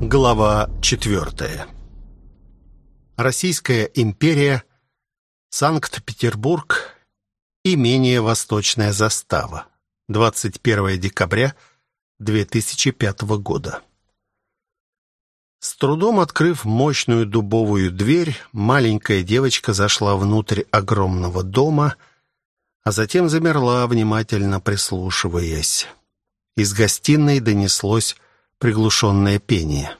Глава 4. Российская империя, Санкт-Петербург, имение Восточная застава. 21 декабря 2005 года. С трудом открыв мощную дубовую дверь, маленькая девочка зашла внутрь огромного дома, а затем замерла, внимательно прислушиваясь. Из гостиной донеслось приглушенное пение.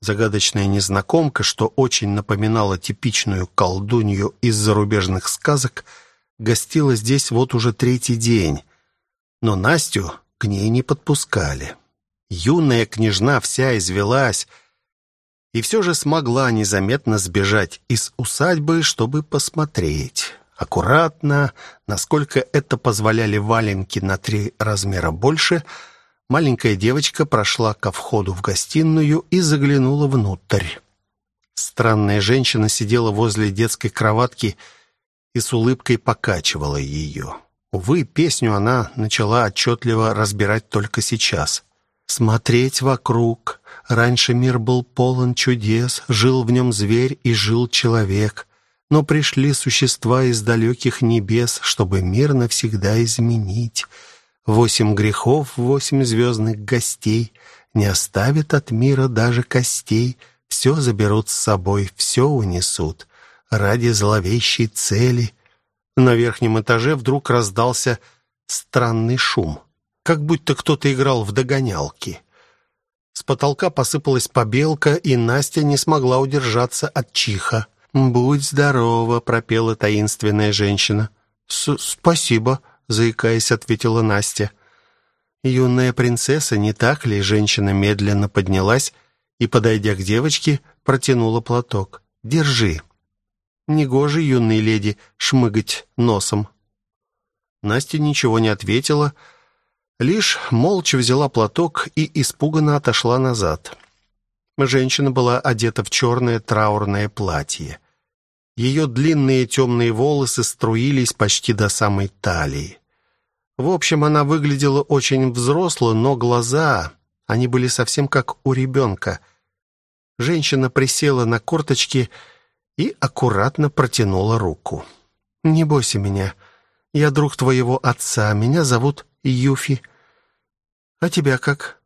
Загадочная незнакомка, что очень напоминала типичную колдунью из зарубежных сказок, гостила здесь вот уже третий день, но Настю к ней не подпускали. Юная княжна вся извелась и все же смогла незаметно сбежать из усадьбы, чтобы посмотреть. Аккуратно, насколько это позволяли валенки на три размера больше – маленькая девочка прошла ко входу в гостиную и заглянула внутрь. Странная женщина сидела возле детской кроватки и с улыбкой покачивала ее. Увы, песню она начала отчетливо разбирать только сейчас. «Смотреть вокруг. Раньше мир был полон чудес, жил в нем зверь и жил человек. Но пришли существа из далеких небес, чтобы мир навсегда изменить». Восемь грехов, восемь звездных гостей Не оставят от мира даже костей, Все заберут с собой, все унесут Ради зловещей цели. На верхнем этаже вдруг раздался странный шум, как будто кто-то играл в догонялки. С потолка посыпалась побелка, и Настя не смогла удержаться от чиха. «Будь здорова», — пропела таинственная женщина. «Спасибо», заикаясь, ответила Настя. Юная принцесса, не так ли? Женщина медленно поднялась и, подойдя к девочке, протянула платок. Держи. Негоже юной леди шмыгать носом. Настя ничего не ответила, лишь молча взяла платок и испуганно отошла назад. Женщина была одета в черное траурное платье. Ее длинные темные волосы струились почти до самой талии. В общем, она выглядела очень взросло, но глаза, они были совсем как у ребенка. Женщина присела на корточки и аккуратно протянула руку. «Не бойся меня. Я друг твоего отца. Меня зовут Юфи. А тебя как?»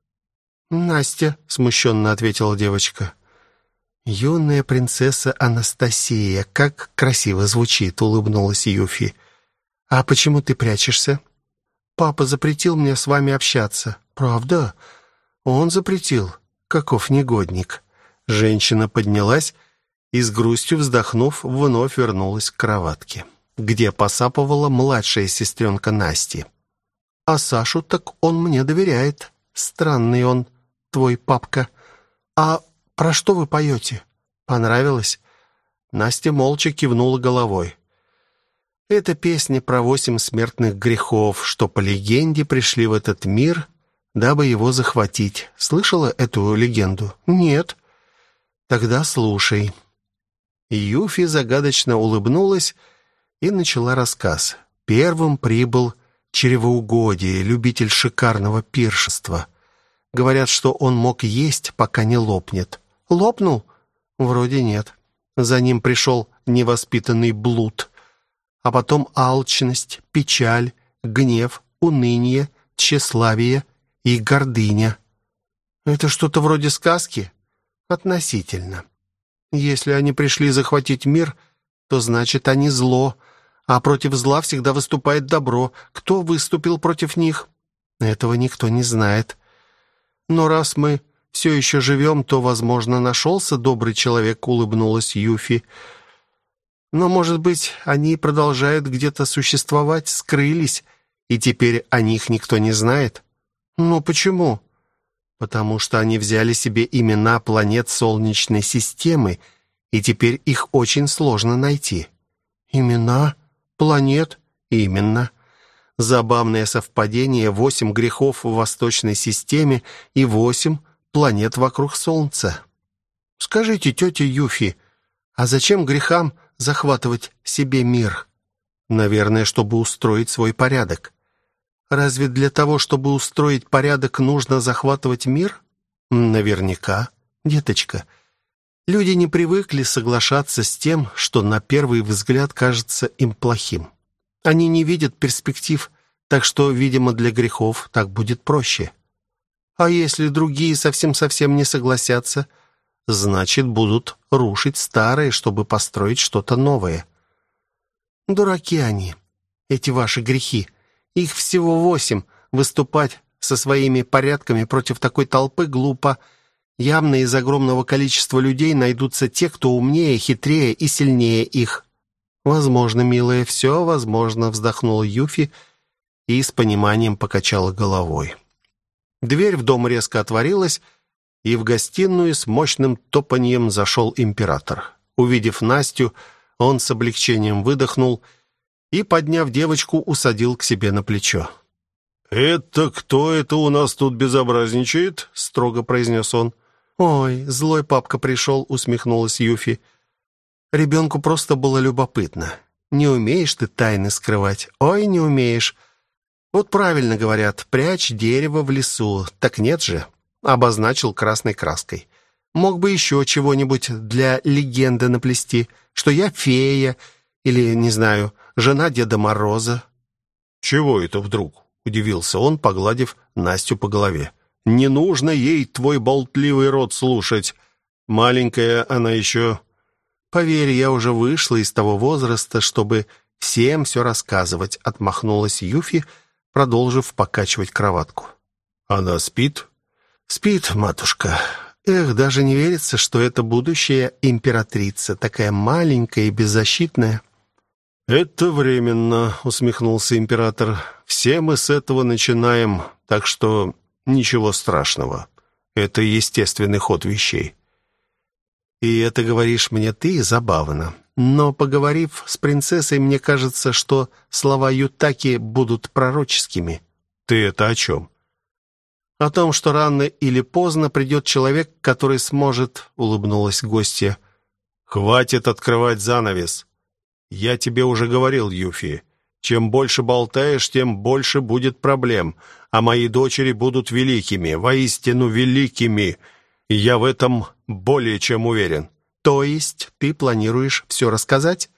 «Настя», — смущенно ответила девочка. «Юная принцесса Анастасия, как красиво звучит», — улыбнулась Юфи. «А почему ты прячешься?» «Папа запретил мне с вами общаться». «Правда?» «Он запретил. Каков негодник». Женщина поднялась и, с грустью вздохнув, вновь вернулась к кроватке, где посапывала младшая сестренка Насти. «А Сашу так он мне доверяет. Странный он, твой папка. А «Про что вы поете? Понравилось?» Настя молча кивнула головой. «Это песня про восемь смертных грехов, что, по легенде, пришли в этот мир, дабы его захватить. Слышала эту легенду?» «Нет». «Тогда слушай». Юфи загадочно улыбнулась и начала рассказ. Первым прибыл чревоугодие, любитель шикарного пиршества. Говорят, что он мог есть, пока не лопнет. Лопнул? Вроде нет. За ним пришел невоспитанный блуд. А потом алчность, печаль, гнев, уныние, тщеславие и гордыня. Это что-то вроде сказки? Относительно. Если они пришли захватить мир, то значит они зло, а против зла всегда выступает добро. Кто выступил против них? Этого никто не знает. Но раз мы все еще живем, то, возможно, нашелся добрый человек», — улыбнулась Юфи. «Но, может быть, они продолжают где-то существовать, скрылись, и теперь о них никто не знает?» «Но почему?» «Потому что они взяли себе имена планет Солнечной системы, и теперь их очень сложно найти». «Имена? Планет?» «Именно». Забавное совпадение — восемь грехов в Восточной системе и восемь планет вокруг Солнца. Скажите, тетя Юфи, а зачем грехам захватывать себе мир? Наверное, чтобы устроить свой порядок. Разве для того, чтобы устроить порядок, нужно захватывать мир? Наверняка. Деточка, люди не привыкли соглашаться с тем, что на первый взгляд кажется им плохим. Они не видят перспектив, так что, видимо, для грехов так будет проще. А если другие совсем-совсем не согласятся, значит, будут рушить старое, чтобы построить что-то новое. Дураки они, эти ваши грехи. Их всего восемь. Выступать со своими порядками против такой толпы глупо. Явно из огромного количества людей найдутся те, кто умнее, хитрее и сильнее их. Возможно, милая, все возможно, вздохнула Юфи и с пониманием покачала головой. Дверь в дом резко отворилась, и в гостиную с мощным топаньем зашел император. Увидев Настю, он с облегчением выдохнул и, подняв девочку, усадил к себе на плечо. «Это кто это у нас тут безобразничает?» — строго произнес он. «Ой, злой папка пришел», — усмехнулась Юфи. «Ребенку просто было любопытно. Не умеешь ты тайны скрывать. Ой, не умеешь. Вот правильно говорят, прячь дерево в лесу. Так нет же». Обозначил красной краской. «Мог бы еще чего-нибудь для легенды наплести, что я фея или, не знаю, жена Деда Мороза». «Чего это вдруг?» удивился он, погладив Настю по голове. Не нужно ей твой болтливый рот слушать. Маленькая она еще. Поверь, я уже вышла из того возраста, чтобы всем все рассказывать, отмахнулась Юфи, продолжив покачивать кроватку. Она спит? Спит, матушка. Эх, даже не верится, что это будущая императрица, такая маленькая и беззащитная. «Это временно», — усмехнулся император. «Все мы с этого начинаем, так что ничего страшного. Это естественный ход вещей». «И это говоришь мне ты забавно. Но, поговорив с принцессой, мне кажется, что слова Ютаки будут пророческими». «Ты это о чем?» «О том, что рано или поздно придет человек, который сможет...» — улыбнулась гостья. «Хватит открывать занавес!» «Я тебе уже говорил, Юфи, чем больше болтаешь, тем больше будет проблем, а мои дочери будут великими, воистину великими, и я в этом более чем уверен». «То есть ты планируешь все рассказать?»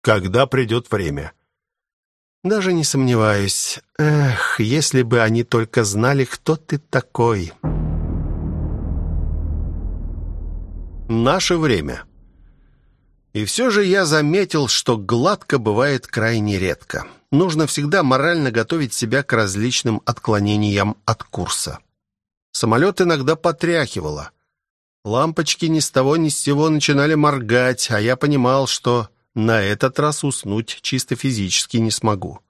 «Когда придет время». «Даже не сомневаюсь. Эх, если бы они только знали, кто ты такой». Наше время. И все же я заметил, что гладко бывает крайне редко. Нужно всегда морально готовить себя к различным отклонениям от курса. Самолет иногда потряхивало. Лампочки ни с того ни с сего начинали моргать, а я понимал, что на этот раз уснуть чисто физически не смогу.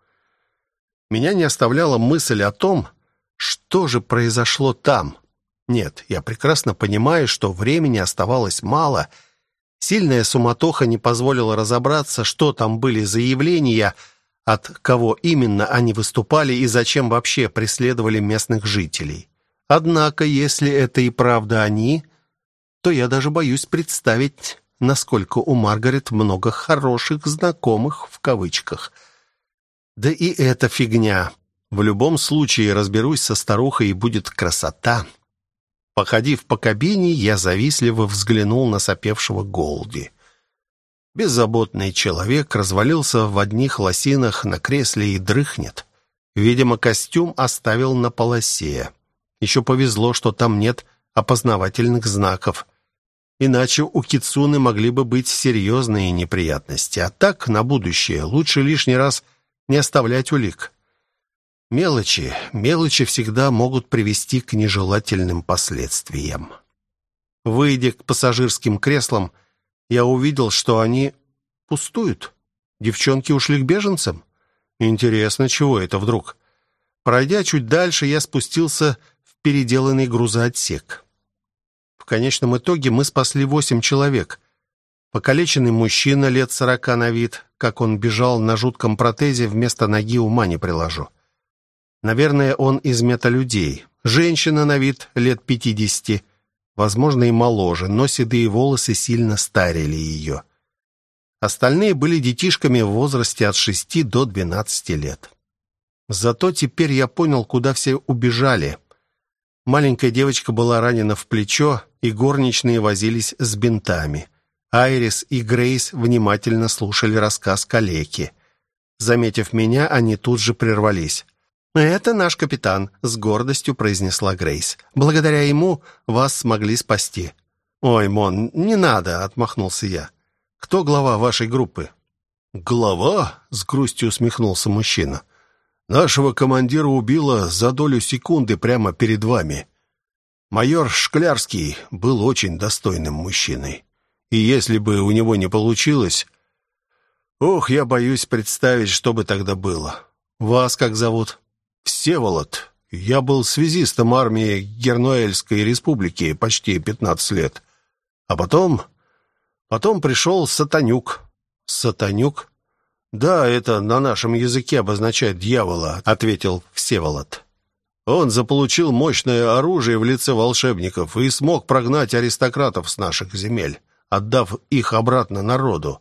Меня не оставляла мысль о том, что же произошло там. Нет, я прекрасно понимаю, что времени оставалось мало — Сильная суматоха не позволила разобраться, что там были заявления, от кого именно они выступали и зачем вообще преследовали местных жителей. Однако, если это и правда они, то я даже боюсь представить, насколько у Маргарет много хороших знакомых в кавычках. Да и эта фигня. В любом случае разберусь со старухой и будет красота. Походив по кабине, я завистливо взглянул на сопевшего Голди. Беззаботный человек развалился в одних лосинах на кресле и дрыхнет. Видимо, костюм оставил на полосе. Еще повезло, что там нет опознавательных знаков. Иначе у Кицуны могли бы быть серьезные неприятности. А так, на будущее, лучше лишний раз не оставлять улик. Мелочи, мелочи всегда могут привести к нежелательным последствиям. Выйдя к пассажирским креслам, я увидел, что они пустуют. Девчонки ушли к беженцам. Интересно, чего это вдруг? Пройдя чуть дальше, я спустился переделанный грузоотсек. В конечном итоге мы спасли восемь человек. Покалеченный мужчина лет сорока на вид, как он бежал на жутком протезе, вместо ноги ума не приложу. Наверное, он из металюдей. Женщина на вид лет пятидесяти, возможно, и моложе, но седые волосы сильно старили ее. Остальные были детишками в возрасте от шести до двенадцати лет. Зато теперь я понял, куда все убежали. Маленькая девочка была ранена в плечо, и горничные возились с бинтами. Айрис и Грейс внимательно слушали рассказ калеки. Заметив меня, они тут же прервались. «Это наш капитан», — с гордостью произнесла Грейс. «Благодаря ему вас смогли спасти». «Ой, Мон, не надо», — отмахнулся я. «Кто глава вашей группы?» «Глава?» — с грустью усмехнулся мужчина. «Нашего командира убило за долю секунды прямо перед вами. Майор Шклярский был очень достойным мужчиной. И если бы у него не получилось... Ох, я боюсь представить, что бы тогда было. Вас как зовут?» «Всеволод. Я был связистом армии Гернуэльской республики почти 15 лет. А потом... Потом пришел Сатанюк». «Сатанюк?» «Да, это на нашем языке обозначает дьявола», — ответил Всеволод. «Он заполучил мощное оружие в лице волшебников и смог прогнать аристократов с наших земель, отдав их обратно народу.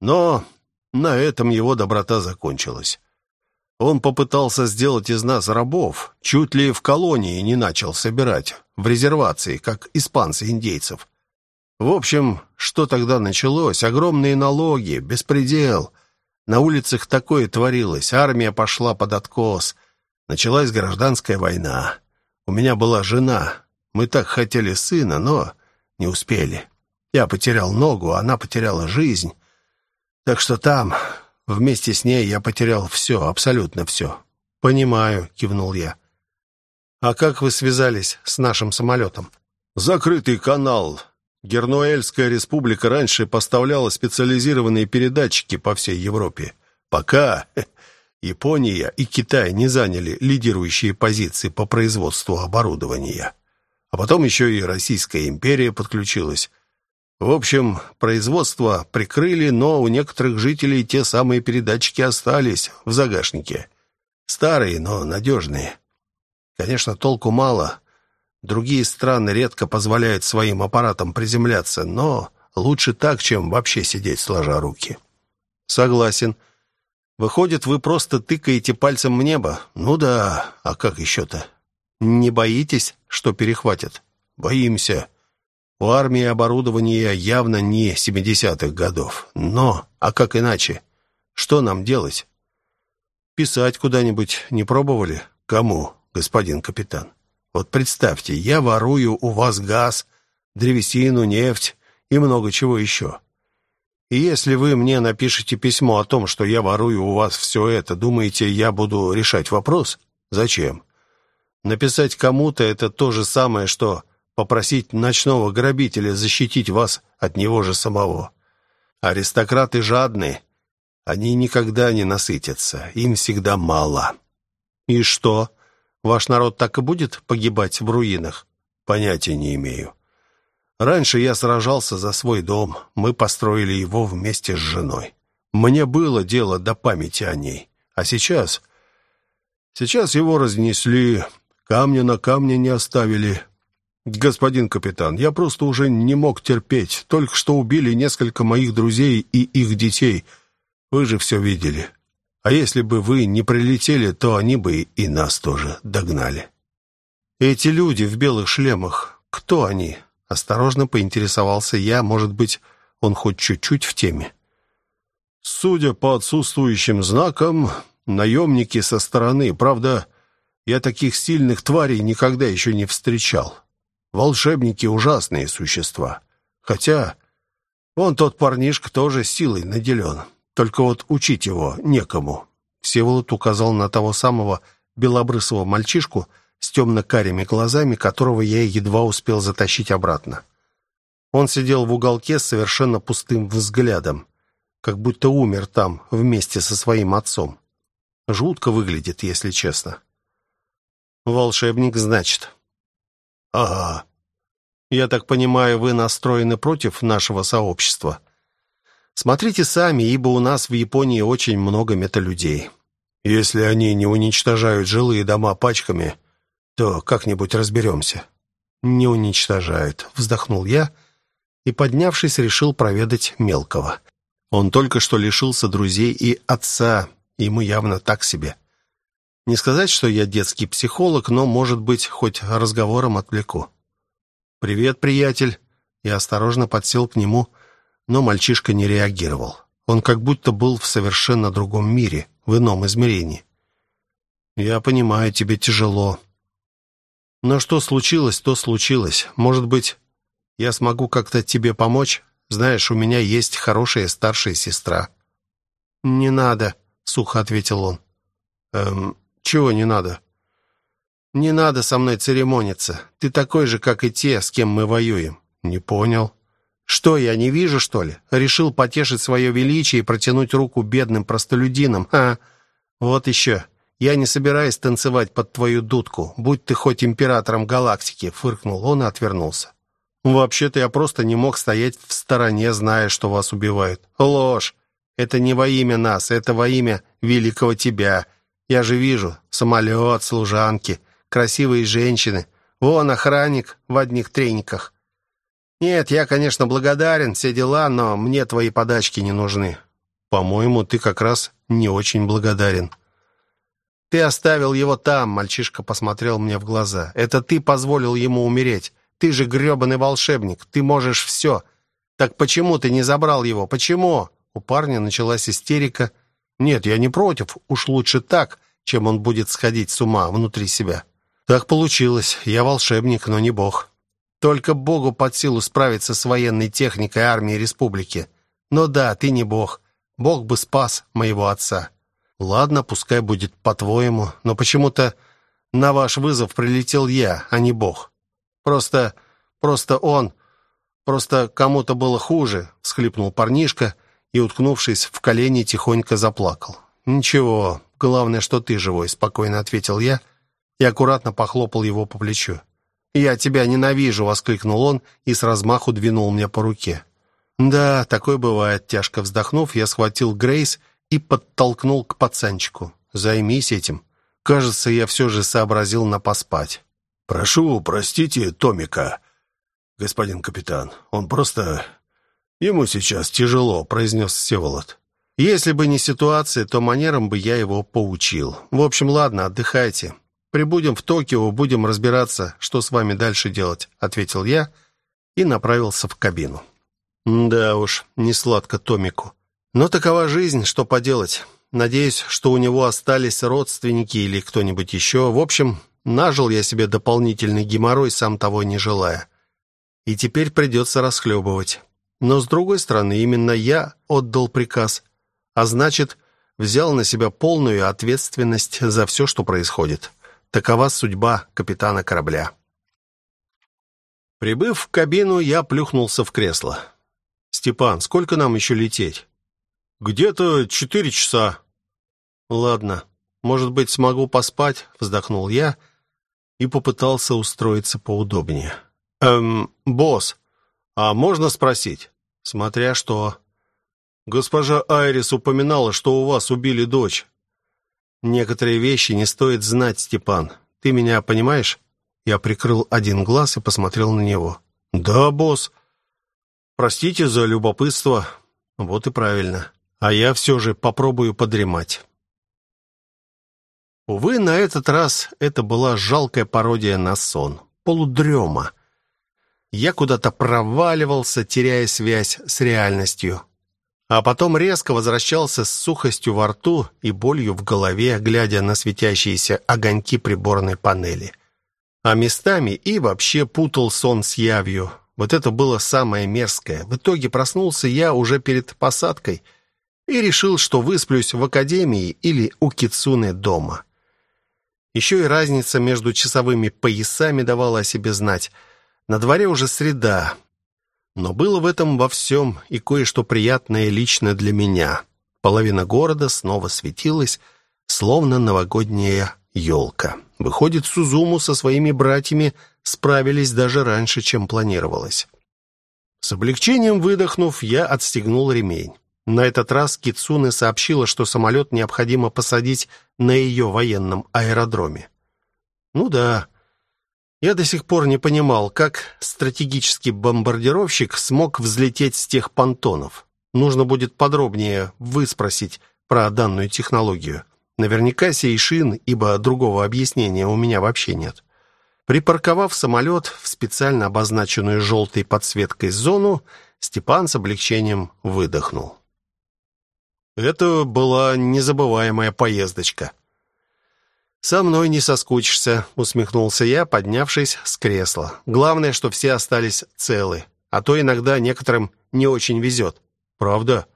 Но на этом его доброта закончилась. Он попытался сделать из нас рабов, чуть ли в колонии не начал собирать, в резервации, как испанцы-индейцев. В общем, что тогда началось? Огромные налоги, беспредел. На улицах такое творилось, армия пошла под откос. Началась гражданская война. У меня была жена. Мы так хотели сына, но не успели. Я потерял ногу, она потеряла жизнь. Так что там Вместе с ней я потерял все, абсолютно все. «Понимаю», — кивнул я. «А как вы связались с нашим самолетом?» «Закрытый канал. Гернуэльская республика раньше поставляла специализированные передатчики по всей Европе. Пока Япония и Китай не заняли лидирующие позиции по производству оборудования. А потом еще и Российская империя подключилась. В общем, производство прикрыли, но у некоторых жителей те самые передатчики остались в загашнике. Старые, но надежные. Конечно, толку мало. Другие страны редко позволяют своим аппаратам приземляться, но лучше так, чем вообще сидеть сложа руки. Согласен. Выходит, вы просто тыкаете пальцем в небо? Ну да, а как еще-то? Не боитесь, что перехватят? Боимся. У армии оборудование явно не 70-х годов. Но, а как иначе? Что нам делать? Писать куда-нибудь не пробовали? Кому, господин капитан? Вот представьте, я ворую у вас газ, древесину, нефть и много чего еще. И если вы мне напишете письмо о том, что я ворую у вас все это, думаете, я буду решать вопрос? Зачем? Написать кому-то это то же самое, что попросить ночного грабителя защитить вас от него же самого. Аристократы жадны, они никогда не насытятся, им всегда мало. И что, ваш народ так и будет погибать в руинах? Понятия не имею. Раньше я сражался за свой дом, мы построили его вместе с женой. Мне было дело до памяти о ней. А сейчас... Сейчас его разнесли, камня на камне не оставили, «Господин капитан, я просто уже не мог терпеть. Только что убили несколько моих друзей и их детей. Вы же все видели. А если бы вы не прилетели, то они бы и нас тоже догнали». «Эти люди в белых шлемах, кто они?» Осторожно поинтересовался я, может быть, он хоть чуть-чуть в теме. «Судя по отсутствующим знакам, наемники со стороны. Правда, я таких сильных тварей никогда еще не встречал». Волшебники — ужасные существа. Хотя он тот парнишка тоже силой наделен. Только вот учить его некому. Всеволод указал на того самого белобрысого мальчишку с темно-карими глазами, которого я едва успел затащить обратно. Он сидел в уголке с совершенно пустым взглядом, как будто умер там вместе со своим отцом. Жутко выглядит, если честно. «Волшебник, значит?» «Ага». «Я так понимаю, вы настроены против нашего сообщества?» «Смотрите сами, ибо у нас в Японии очень много металюдей». «Если они не уничтожают жилые дома пачками, то как-нибудь разберемся». «Не уничтожают», — вздохнул я и, поднявшись, решил проведать мелкого. Он только что лишился друзей и отца, ему явно так себе. Не сказать, что я детский психолог, но, может быть, хоть разговором отвлеку. «Привет, приятель!» Я осторожно подсел к нему, но мальчишка не реагировал. Он как будто был в совершенно другом мире, в ином измерении. «Я понимаю, тебе тяжело. Но что случилось, то случилось. Может быть, я смогу как-то тебе помочь? Знаешь, у меня есть хорошая старшая сестра». «Не надо», — сухо ответил он. «Эм, чего не надо?» «Не надо со мной церемониться. Ты такой же, как и те, с кем мы воюем». «Не понял». «Что, я не вижу, что ли? Решил потешить свое величие и протянуть руку бедным простолюдинам? А, вот еще. Я не собираюсь танцевать под твою дудку, будь ты хоть императором галактики», — фыркнул он и отвернулся. «Вообще-то я просто не мог стоять в стороне, зная, что вас убивают. Ложь. Это не во имя нас, это во имя великого тебя. Я же вижу. Самолет, служанки, красивые женщины. Вон охранник в одних трениках. Нет, я, конечно, благодарен, все дела, но мне твои подачки не нужны. По-моему, ты как раз не очень благодарен. Ты оставил его там, мальчишка посмотрел мне в глаза. Это ты позволил ему умереть. Ты же грёбаный волшебник, ты можешь все. Так почему ты не забрал его? Почему? У парня началась истерика. Нет, я не против, уж лучше так, чем он будет сходить с ума внутри себя. Так получилось. Я волшебник, но не бог. Только богу под силу справиться с военной техникой армии республики. Но да, ты не бог. Бог бы спас моего отца. Ладно, пускай будет по-твоему, но почему-то на ваш вызов прилетел я, а не бог. Просто просто он, просто кому-то было хуже, всхлипнул парнишка и, уткнувшись в колени, тихонько заплакал. «Ничего, главное, что ты живой», — спокойно ответил я и аккуратно похлопал его по плечу. «Я тебя ненавижу!» — воскликнул он и с размаху двинул мне по руке. «Да, такое бывает». Тяжко вздохнув, я схватил Грейс и подтолкнул к пацанчику. «Займись этим. Кажется, я все же сообразил на поспать». «Прошу, простите Томика, господин капитан. Он просто «Ему сейчас тяжело», — произнес Всеволод. «Если бы не ситуация, то манерам бы я его поучил. В общем, ладно, отдыхайте. Прибудем в Токио, будем разбираться, что с вами дальше делать», — ответил я и направился в кабину. Да уж, не сладко Томику. Но такова жизнь, что поделать. Надеюсь, что у него остались родственники или кто-нибудь еще. В общем, нажил я себе дополнительный геморрой, сам того не желая. И теперь придется расхлебывать. Но, с другой стороны, именно я отдал приказ, а значит, взял на себя полную ответственность за все, что происходит. Такова судьба капитана корабля. Прибыв в кабину, я плюхнулся в кресло. «Степан, сколько нам еще лететь?» «Где-то четыре часа». «Ладно, может быть, смогу поспать?» Вздохнул я и попытался устроиться поудобнее. «Эм, босс, а можно спросить? Смотря что. Госпожа Айрис упоминала, что у вас убили дочь. Некоторые вещи не стоит знать, Степан. Ты меня понимаешь? Я прикрыл один глаз и посмотрел на него. Да, босс. Простите за любопытство. Вот и правильно. А я все же попробую подремать. Увы, на этот раз это была жалкая пародия на сон. Полудрема. Я куда-то проваливался, теряя связь с реальностью. А потом резко возвращался с сухостью во рту и болью в голове, глядя на светящиеся огоньки приборной панели. А местами и вообще путал сон с явью. Вот это было самое мерзкое. В итоге проснулся я уже перед посадкой и решил, что высплюсь в академии или у Кицуны дома. Еще и разница между часовыми поясами давала о себе знать – на дворе уже среда, но было в этом во всем и кое-что приятное лично для меня. Половина города снова светилась, словно новогодняя елка. Выходит, Сузуму со своими братьями справились даже раньше, чем планировалось. С облегчением выдохнув, я отстегнул ремень. На этот раз Кицуне сообщила, что самолет необходимо посадить на ее военном аэродроме. Ну да, я до сих пор не понимал, как стратегический бомбардировщик смог взлететь с тех понтонов. Нужно будет подробнее выспросить про данную технологию. Наверняка Сейшин, ибо другого объяснения у меня вообще нет. Припарковав самолет в специально обозначенную желтой подсветкой зону, Степан с облегчением выдохнул. Это была незабываемая поездочка. «Со мной не соскучишься», — усмехнулся я, поднявшись с кресла. «Главное, что все остались целы, а то иногда некоторым не очень везет». «Правда?»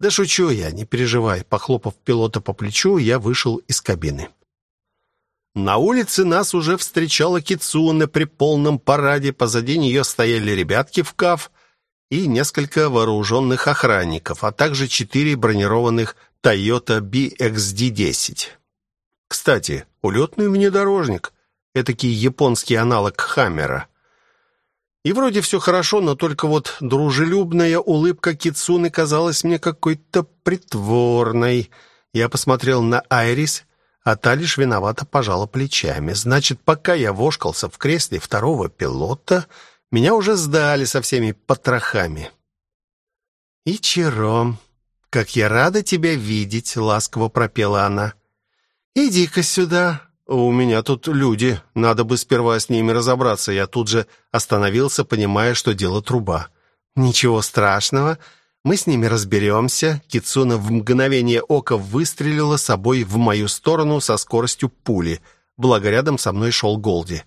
«Да шучу я, не переживай». Похлопав пилота по плечу, я вышел из кабины. На улице нас уже встречала Кицуна при полном параде. Позади нее стояли ребятки в каф и несколько вооруженных охранников, а также четыре бронированных Toyota BXD-10. Кстати, улетный внедорожник. Этакий японский аналог Хаммера. И вроде все хорошо, но только вот дружелюбная улыбка Кицуны казалась мне какой-то притворной. Я посмотрел на Айрис а та лишь виновато пожала плечами. Значит, пока я вошкался в кресле второго пилота, меня уже сдали со всеми потрохами. «Ичиро, как я рада тебя видеть!» — ласково пропела она. «Иди-ка сюда!» «У меня тут люди. Надо бы сперва с ними разобраться». Я тут же остановился, понимая, что дело труба. «Ничего страшного. Мы с ними разберемся». Кицуна в мгновение ока выстрелила собой в мою сторону со скоростью пули. Благо рядом со мной шел Голди.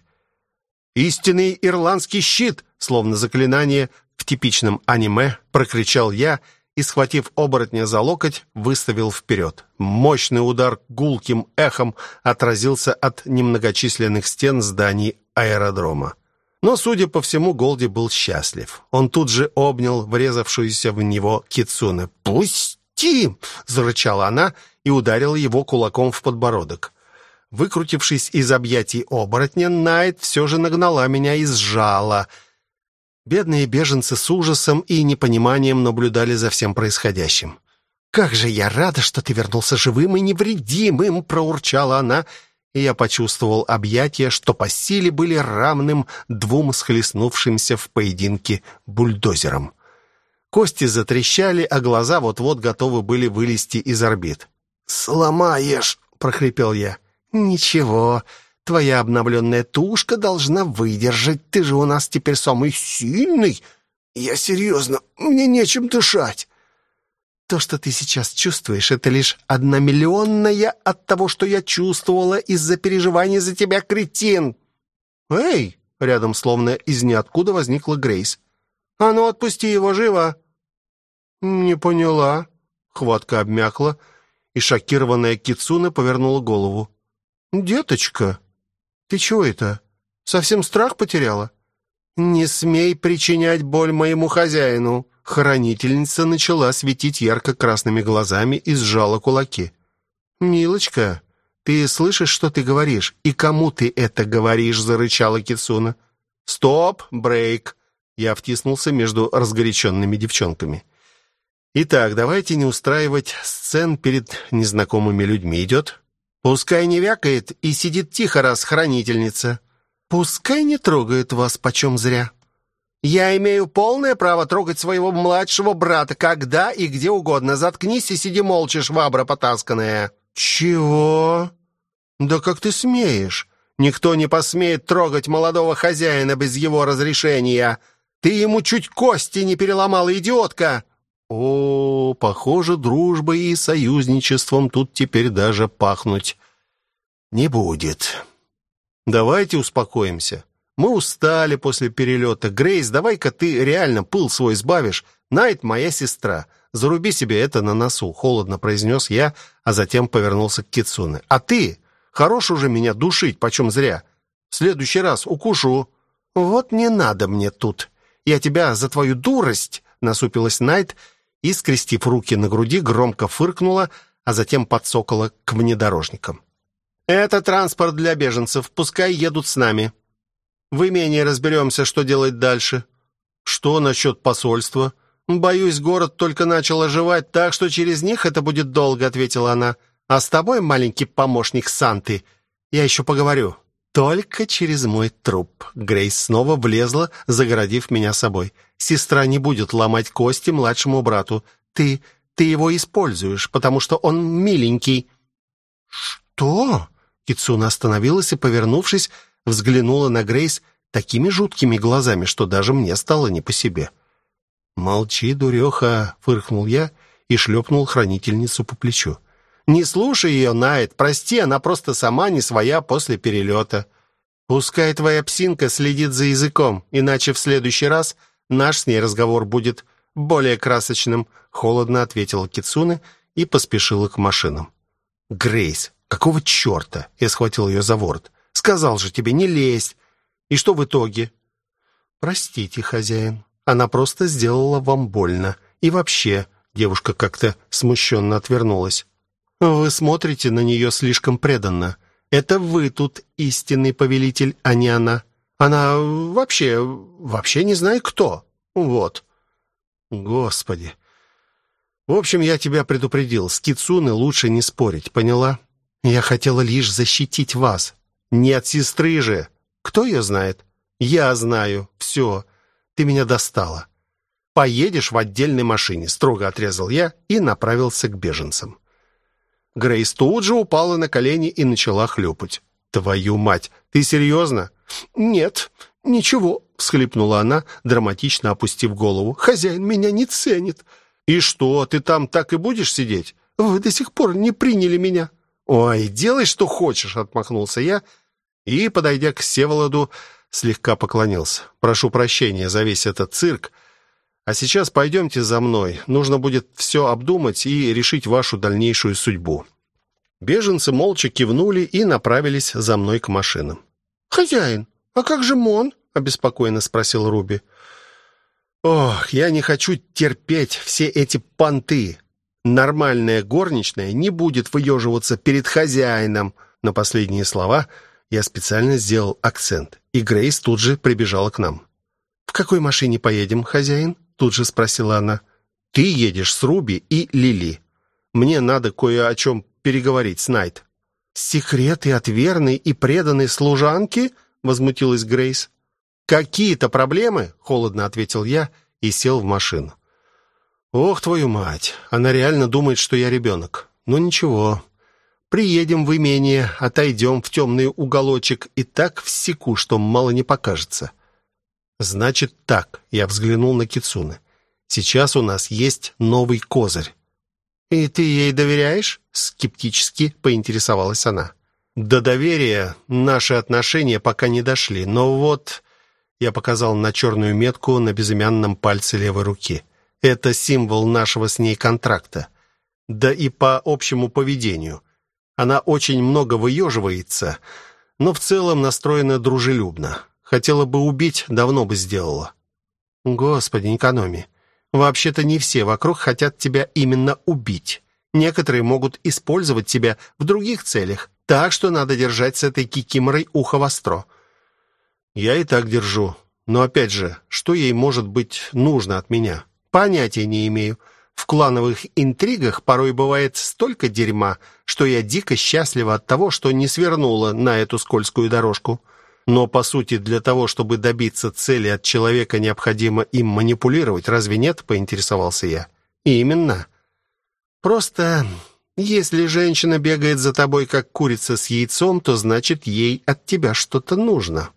«Истинный ирландский щит!» Словно заклинание в типичном аниме прокричал я и, схватив оборотня за локоть, выставил вперед. Мощный удар гулким эхом отразился от немногочисленных стен зданий аэродрома. Но, судя по всему, Голди был счастлив. Он тут же обнял врезавшуюся в него Кицуне. «Пусти!» — зарычала она и ударила его кулаком в подбородок. Выкрутившись из объятий оборотня, Найт все же нагнала меня и сжала. Бедные беженцы с ужасом и непониманием наблюдали за всем происходящим. «Как же я рада, что ты вернулся живым и невредимым!» — проурчала она и я почувствовал объятия, что по силе были равным двум схлестнувшимся в поединке бульдозерам. Кости затрещали, а глаза вот-вот готовы были вылезти из орбит. «Сломаешь!» — прохрипел я. «Ничего, твоя обновленная тушка должна выдержать. Ты же у нас теперь самый сильный!» «Я серьезно, мне нечем дышать!» То, что ты сейчас чувствуешь, это лишь одномиллионная от того, что я чувствовала из-за переживаний за тебя, кретин. Эй, рядом словно из ниоткуда возникла Грейс. А ну отпусти его живо. Не поняла. Хватка обмякла, и шокированная Кицуна повернула голову. Деточка, ты чего это? Совсем страх потеряла? Не смей причинять боль моему хозяину. Хранительница начала светить ярко-красными глазами и сжала кулаки. «Милочка, ты слышишь, что ты говоришь? И кому ты это говоришь?» — зарычала Кицуна. «Стоп! Брейк!» Я втиснулся между разгоряченными девчонками. «Итак, давайте не устраивать сцен перед незнакомыми людьми. Идет?» «Пускай не вякает и сидит тихо, раз хранительница. Пускай не трогает вас почем зря». Я имею полное право трогать своего младшего брата когда и где угодно. Заткнись и сиди молча, швабра потасканная». «Чего? Да как ты смеешь? Никто не посмеет трогать молодого хозяина без его разрешения. Ты ему чуть кости не переломала, идиотка!» «О, похоже, дружбой и союзничеством тут теперь даже пахнуть не будет. Давайте успокоимся. Мы устали после перелета. Грейс, давай-ка ты реально пыл свой сбавишь. Найт моя сестра. Заруби себе это на носу, холодно произнес я, а затем повернулся к Кицуне. А ты, хорош уже меня душить, почем зря. В следующий раз укушу. Вот не надо мне тут. Я тебя за твою дурость, насупилась Найт и, скрестив руки на груди, громко фыркнула, а затем подсокола к внедорожникам. «Это транспорт для беженцев, пускай едут с нами. В имении разберемся, что делать дальше. Что насчет посольства? Боюсь, город только начал оживать, так что через них это будет долго, ответила она. А с тобой, маленький помощник Санты, я еще поговорю. Только через мой труп. Грейс снова влезла, загородив меня собой. Сестра не будет ломать кости младшему брату. Ты, ты его используешь, потому что он миленький. Что? Кицуна остановилась и, повернувшись, взглянула на Грейс такими жуткими глазами, что даже мне стало не по себе. «Молчи, дуреха!» — фыркнул я и шлепнул хранительницу по плечу. «Не слушай ее, Найт, прости, она просто сама не своя после перелета. Пускай твоя псинка следит за языком, иначе в следующий раз наш с ней разговор будет более красочным», — холодно ответила Кицуне и поспешила к машинам. «Грейс, какого черта?» — я схватил ее за ворот. «Сказал же тебе, не лезь. И что в итоге?» «Простите, хозяин, она просто сделала вам больно. И вообще...» Девушка как-то смущенно отвернулась. «Вы смотрите на нее слишком преданно. Это вы тут истинный повелитель, а не она. Она вообще... вообще не знаю кто. Вот». «Господи!» «В общем, я тебя предупредил. С Кицуны лучше не спорить, поняла? Я хотела лишь защитить вас. Не от сестры же. Кто ее знает? Я знаю. Все. Ты меня достала. Поедешь в отдельной машине, строго отрезал я и направился к беженцам. Грейс тут же упала на колени и начала хлюпать. «Твою мать! Ты серьезно?» «Нет, ничего», — всхлипнула она, драматично опустив голову. «Хозяин меня не ценит». «И что, ты там так и будешь сидеть?» «Вы до сих пор не приняли меня». «Ой, делай, что хочешь», — отмахнулся я и, подойдя к Севолоду, слегка поклонился. «Прошу прощения за весь этот цирк, а сейчас пойдемте за мной. Нужно будет все обдумать и решить вашу дальнейшую судьбу». Беженцы молча кивнули и направились за мной к машинам. «Хозяин, а как же Мон?» — обеспокоенно спросил Руби. «Ох, я не хочу терпеть все эти понты. Нормальная горничная не будет выеживаться перед хозяином». На последние слова я специально сделал акцент, и Грейс тут же прибежала к нам. «В какой машине поедем, хозяин?» Тут же спросила она. «Ты едешь с Руби и Лили. Мне надо кое о чем переговорить с Найт». «Секреты от верной и преданной служанки?» Возмутилась Грейс. «Какие-то проблемы?» — холодно ответил я и сел в машину. «Ох, твою мать! Она реально думает, что я ребенок. Ну ничего. Приедем в имение, отойдем в темный уголочек и так всеку, что мало не покажется». Значит так, я взглянул на Кицуны. Сейчас у нас есть новый козырь. И ты ей доверяешь? скептически поинтересовалась она. До доверия наши отношения пока не дошли, но вот я показал на черную метку на безымянном пальце левой руки. Это символ нашего с ней контракта. Да и по общему поведению. Она очень много выеживается, но в целом настроена дружелюбно. Хотела бы убить, давно бы сделала. Господи, экономи. Вообще-то не все вокруг хотят тебя именно убить. Некоторые могут использовать тебя в других целях, так что надо держать с этой кикиморой ухо востро. Я и так держу. Но опять же, что ей может быть нужно от меня? Понятия не имею. В клановых интригах порой бывает столько дерьма, что я дико счастлива от того, что не свернула на эту скользкую дорожку. Но, по сути, для того, чтобы добиться цели от человека, необходимо им манипулировать, разве нет?» — поинтересовался я. «Именно. Просто, если женщина бегает за тобой, как курица с яйцом, то значит, ей от тебя что-то нужно».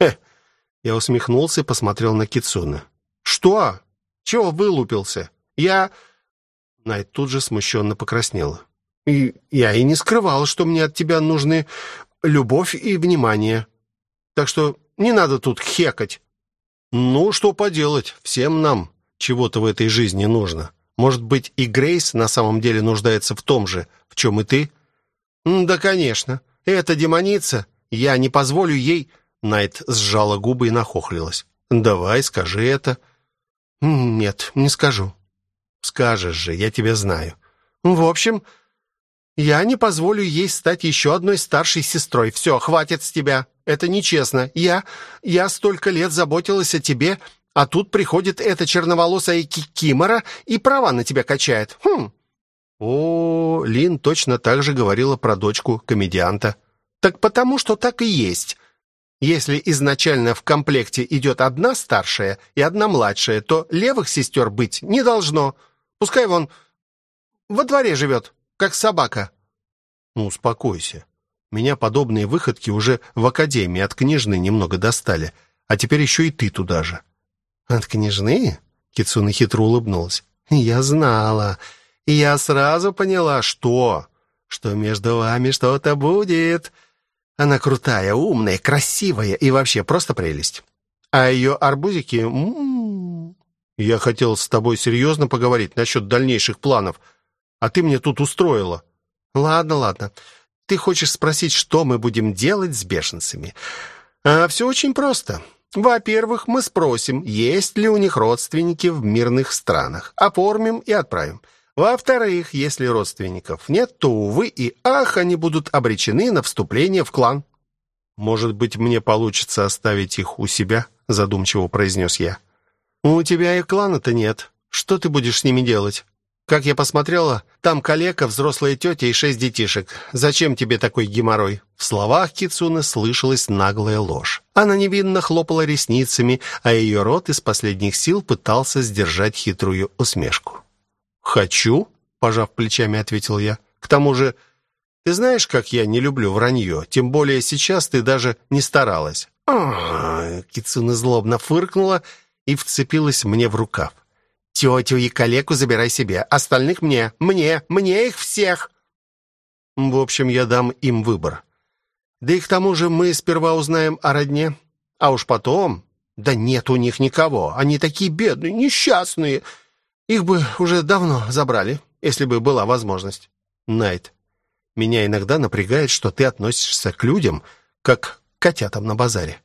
«Хе!» — я усмехнулся и посмотрел на Кицуны. «Что? Чего вылупился? Я...» Найт тут же смущенно покраснела. «И я и не скрывал, что мне от тебя нужны любовь и внимание». Так что не надо тут хекать. Ну, что поделать, всем нам чего-то в этой жизни нужно. Может быть, и Грейс на самом деле нуждается в том же, в чем и ты? Да, конечно. Эта демоница, я не позволю ей... Найт сжала губы и нахохлилась. Давай, скажи это. Нет, не скажу. Скажешь же, я тебя знаю. В общем, я не позволю ей стать еще одной старшей сестрой. Все, хватит с тебя. Это нечестно. Я... я столько лет заботилась о тебе, а тут приходит эта черноволосая кикимора и права на тебя качает. Хм. О, Лин точно так же говорила про дочку комедианта. Так потому что так и есть. Если изначально в комплекте идет одна старшая и одна младшая, то левых сестер быть не должно. Пускай вон во дворе живет, как собака. Ну, успокойся. Меня подобные выходки уже в академии от княжны немного достали, а теперь еще и ты туда же». «От княжны?» — Кицуна хитро улыбнулась. «Я знала. И я сразу поняла, что... Что между вами что-то будет. Она крутая, умная, красивая и вообще просто прелесть. А ее арбузики... М -м -м. Я хотел с тобой серьезно поговорить насчет дальнейших планов, а ты мне тут устроила». «Ладно, ладно. Ты хочешь спросить, что мы будем делать с бешенцами? А все очень просто. Во-первых, мы спросим, есть ли у них родственники в мирных странах. Оформим и отправим. Во-вторых, если родственников нет, то, увы и ах, они будут обречены на вступление в клан. «Может быть, мне получится оставить их у себя?» задумчиво произнес я. «У тебя и клана-то нет. Что ты будешь с ними делать?» Как я посмотрела, там калека, взрослая тетя и шесть детишек. Зачем тебе такой геморрой? В словах Кицуны слышалась наглая ложь. Она невинно хлопала ресницами, а ее рот из последних сил пытался сдержать хитрую усмешку. «Хочу», — пожав плечами, ответил я. «К тому же, ты знаешь, как я не люблю вранье, тем более сейчас ты даже не старалась». «А-а-а!» Кицуна злобно фыркнула и вцепилась мне в рукав. Тетю и калеку забирай себе, остальных мне, мне, мне их всех. В общем, я дам им выбор. Да и к тому же мы сперва узнаем о родне, а уж потом... Да нет у них никого, они такие бедные, несчастные. Их бы уже давно забрали, если бы была возможность. Найт, меня иногда напрягает, что ты относишься к людям, как к котятам на базаре.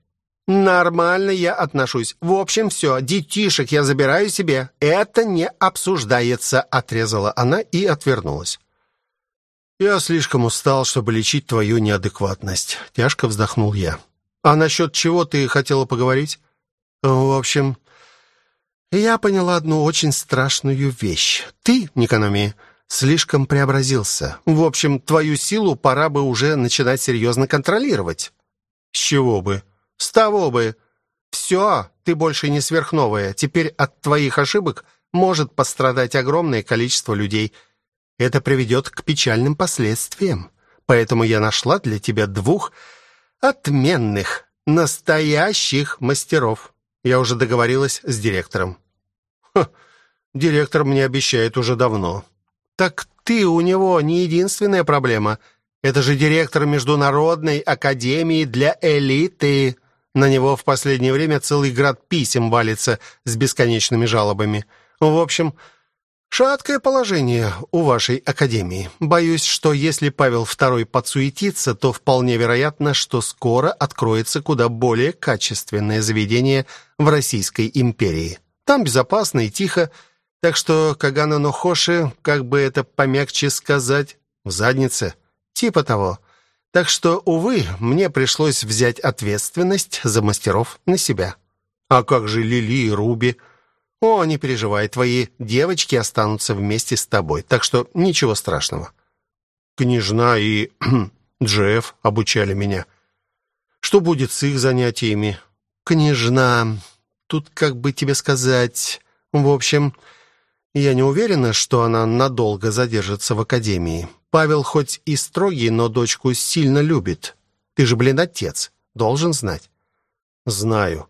Нормально я отношусь. В общем, все, детишек я забираю себе. Это не обсуждается, отрезала она и отвернулась. Я слишком устал, чтобы лечить твою неадекватность, тяжко вздохнул я. А насчет чего ты хотела поговорить? В общем, я поняла одну очень страшную вещь. Ты, Никономи, слишком преобразился. В общем, твою силу пора бы уже начинать серьезно контролировать. С чего бы? С того бы. Все, ты больше не сверхновая. Теперь от твоих ошибок может пострадать огромное количество людей. Это приведет к печальным последствиям. Поэтому я нашла для тебя двух отменных, настоящих мастеров. Я уже договорилась с директором. Ха, директор мне обещает уже давно. Так ты у него не единственная проблема. Это же директор Международной академии для элиты. На него в последнее время целый град писем валится с бесконечными жалобами. В общем, шаткое положение у вашей академии. Боюсь, что если Павел II подсуетится, то вполне вероятно, что скоро откроется куда более качественное заведение в Российской империи. Там безопасно и тихо, так что Кагана Нохоши, как бы это помягче сказать, в заднице, типа того. Так что, увы, мне пришлось взять ответственность за мастеров на себя. А как же Лили и Руби? О, не переживай, твои девочки останутся вместе с тобой, так что ничего страшного. Княжна и Джефф обучали меня. Что будет с их занятиями? Княжна, тут как бы тебе сказать... В общем, я не уверена, что она надолго задержится в академии. Павел хоть и строгий, но дочку сильно любит. Ты же, блин, отец. Должен знать. Знаю.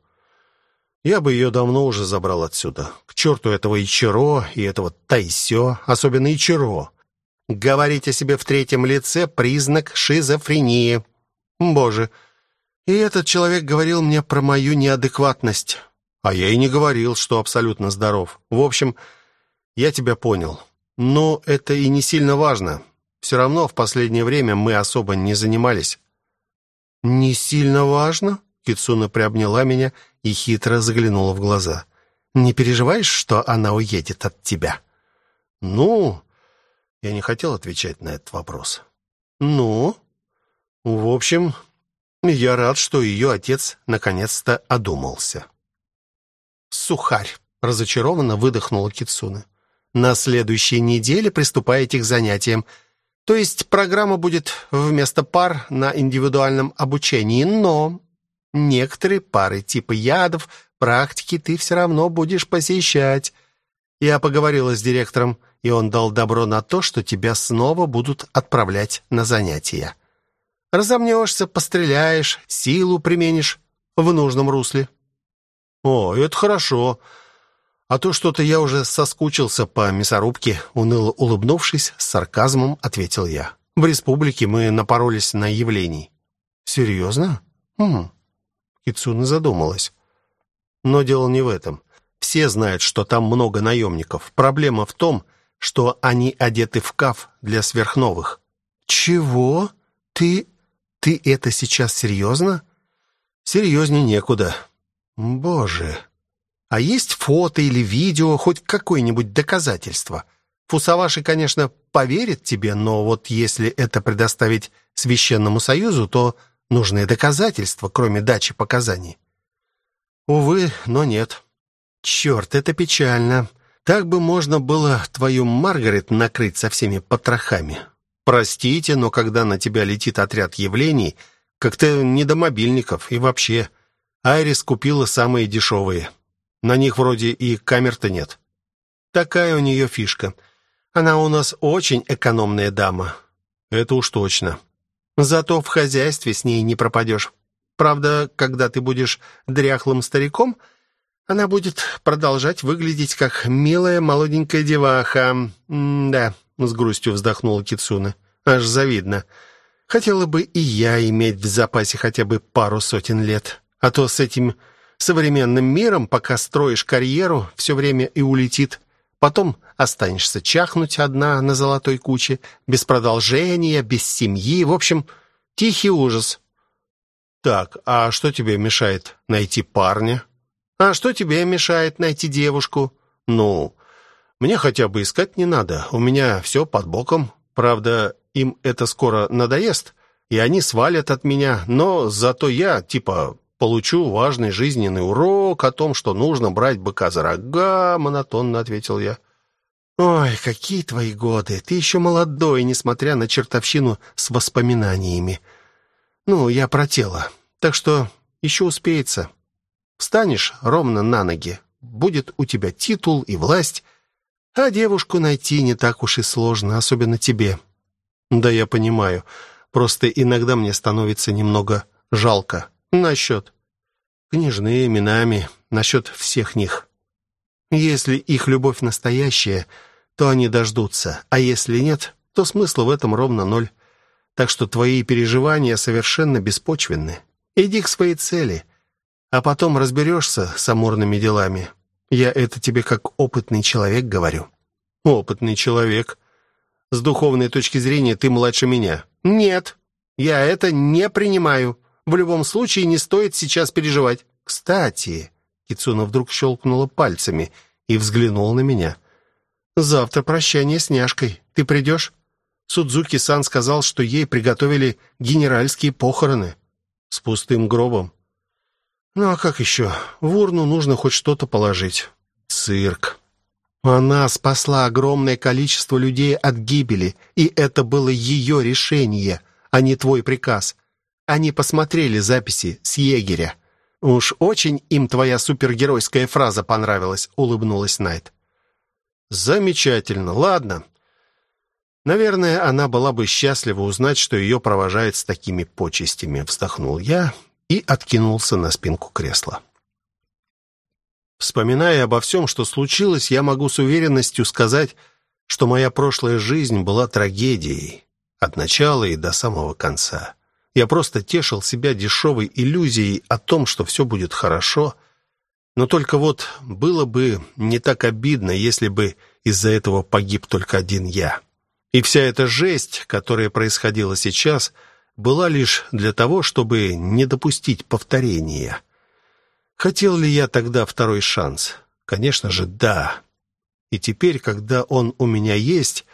Я бы ее давно уже забрал отсюда. К черту этого Ичиро и этого Тайсё, особенно Ичиро. Говорить о себе в третьем лице — признак шизофрении. Боже, и этот человек говорил мне про мою неадекватность. А я и не говорил, что абсолютно здоров. В общем, я тебя понял. Но это и не сильно важно. Все равно в последнее время мы особо не занимались. Не сильно важно? Кицуна приобняла меня и хитро заглянула в глаза. Не переживаешь, что она уедет от тебя? Ну, я не хотел отвечать на этот вопрос. Ну, в общем, я рад, что ее отец наконец-то одумался. Сухарь, разочарованно выдохнула Кицуна. На следующей неделе приступаете к занятиям. То есть программа будет вместо пар на индивидуальном обучении, но некоторые пары типа ядов, практики ты все равно будешь посещать. Я поговорила с директором, и он дал добро на то, что тебя снова будут отправлять на занятия. Разомнешься, постреляешь, силу применишь в нужном русле». «О, это хорошо. А то что-то я уже соскучился по мясорубке», уныло улыбнувшись, с сарказмом ответил я. «В республике мы напоролись на явлений». «Серьезно?» «Хм». Кицуна задумалась. «Но дело не в этом. Все знают, что там много наемников. Проблема в том, что они одеты в каф для сверхновых». «Чего? Ты... ты это сейчас серьезно?» «Серьезнее некуда». «Боже! А есть фото или видео, хоть какое-нибудь доказательство?» Фусаваши, конечно, поверит тебе, но вот если это предоставить Священному Союзу, то нужны доказательства, кроме дачи показаний. Увы, но нет. Черт, это печально. Так бы можно было твою Маргарет накрыть со всеми потрохами. Простите, но когда на тебя летит отряд явлений, как-то не до мобильников и вообще. Айрис купила самые дешевые. На них вроде и камер-то нет. Такая у нее фишка. Она у нас очень экономная дама. Это уж точно. Зато в хозяйстве с ней не пропадешь. Правда, когда ты будешь дряхлым стариком, она будет продолжать выглядеть как милая молоденькая деваха. да, с грустью вздохнула Кицуна. Аж завидно. Хотела бы и я иметь в запасе хотя бы пару сотен лет. А то с этим современным миром, пока строишь карьеру, все время и улетит. Потом останешься чахнуть одна на золотой куче, без продолжения, без семьи. В общем, тихий ужас. Так, а что тебе мешает найти парня? А что тебе мешает найти девушку? Ну, мне хотя бы искать не надо. У меня все под боком. Правда, им это скоро надоест, и они свалят от меня, но зато я, типа, получу важный жизненный урок о том, что нужно брать быка за рога, монотонно ответил я. Ой, какие твои годы. Ты еще молодой, несмотря на чертовщину с воспоминаниями. Ну, я про тело. Так что еще успеется. Встанешь ровно на ноги. Будет у тебя титул и власть. А девушку найти не так уж и сложно, особенно тебе. Да я понимаю. Просто иногда мне становится немного жалко. Насчет княжны, именами, насчет всех них. Если их любовь настоящая, то они дождутся. А если нет, то смысла в этом ровно ноль. Так что твои переживания совершенно беспочвенны. Иди к своей цели, а потом разберешься с амурными делами. Я это тебе как опытный человек говорю». «Опытный человек. С духовной точки зрения ты младше меня». «Нет, я это не принимаю. В любом случае не стоит сейчас переживать. Кстати...» Кицуна вдруг щелкнула пальцами и взглянула на меня. «Завтра прощание с няшкой. Ты придешь?» Судзуки-сан сказал, что ей приготовили генеральские похороны. С пустым гробом. Ну а как еще? В урну нужно хоть что-то положить. Цирк. Она спасла огромное количество людей от гибели, и это было ее решение, а не твой приказ. Они посмотрели записи с егеря. Уж очень им твоя супергеройская фраза понравилась, улыбнулась Найт. Замечательно. Ладно. Наверное, она была бы счастлива узнать, что ее провожают с такими почестями, вздохнул я и откинулся на спинку кресла. Вспоминая обо всем, что случилось, я могу с уверенностью сказать, что моя прошлая жизнь была трагедией от начала и до самого конца. Я просто тешил себя дешевой иллюзией о том, что все будет хорошо, но только вот было бы не так обидно, если бы из-за этого погиб только один я. И вся эта жесть, которая происходила сейчас, была лишь для того, чтобы не допустить повторения. Хотел ли я тогда второй шанс? Конечно же, да. И теперь, когда он у меня есть,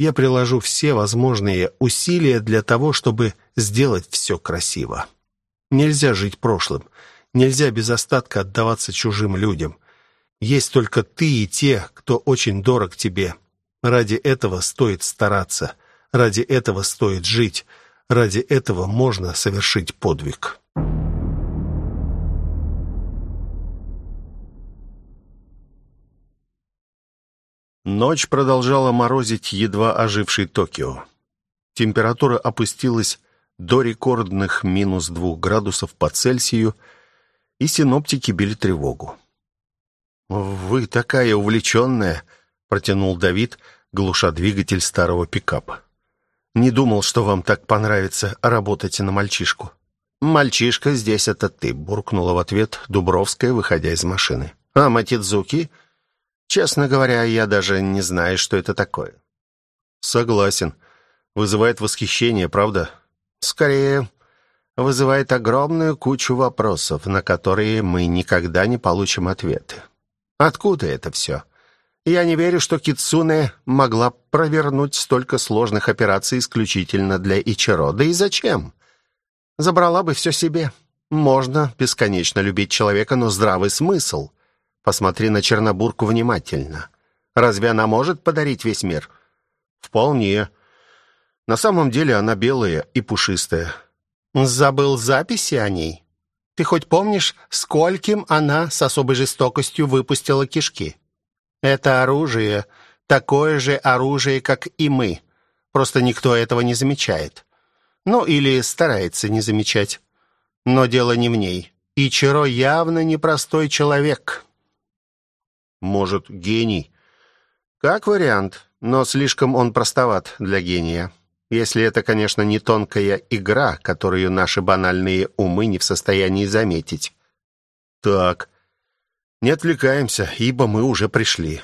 я приложу все возможные усилия для того, чтобы сделать все красиво. Нельзя жить прошлым. Нельзя без остатка отдаваться чужим людям. Есть только ты и те, кто очень дорог тебе. Ради этого стоит стараться. Ради этого стоит жить. Ради этого можно совершить подвиг. Ночь продолжала морозить едва оживший Токио. Температура опустилась до рекордных минус двух градусов по Цельсию, и синоптики били тревогу. «Вы такая увлеченная», — протянул Давид, глуша двигатель старого пикапа. «Не думал, что вам так понравится работать на мальчишку». «Мальчишка, здесь это ты», — буркнула в ответ Дубровская, выходя из машины. «А Матидзуки? Честно говоря, я даже не знаю, что это такое». «Согласен. Вызывает восхищение, правда?» «Скорее, вызывает огромную кучу вопросов, на которые мы никогда не получим ответы. Откуда это все?» Я не верю, что Кицуне могла провернуть столько сложных операций исключительно для Ичиро. Да и зачем? Забрала бы все себе. Можно бесконечно любить человека, но здравый смысл. Посмотри на Чернобурку внимательно. Разве она может подарить весь мир? Вполне. На самом деле она белая и пушистая. Забыл записи о ней? Ты хоть помнишь, скольким она с особой жестокостью выпустила кишки? Это оружие, такое же оружие, как и мы. Просто никто этого не замечает. Ну, или старается не замечать. Но дело не в ней. Ичиро явно непростой человек. Может, гений? Как вариант, но слишком он простоват для гения. Если это, конечно, не тонкая игра, которую наши банальные умы не в состоянии заметить. Так, не отвлекаемся, ибо мы уже пришли.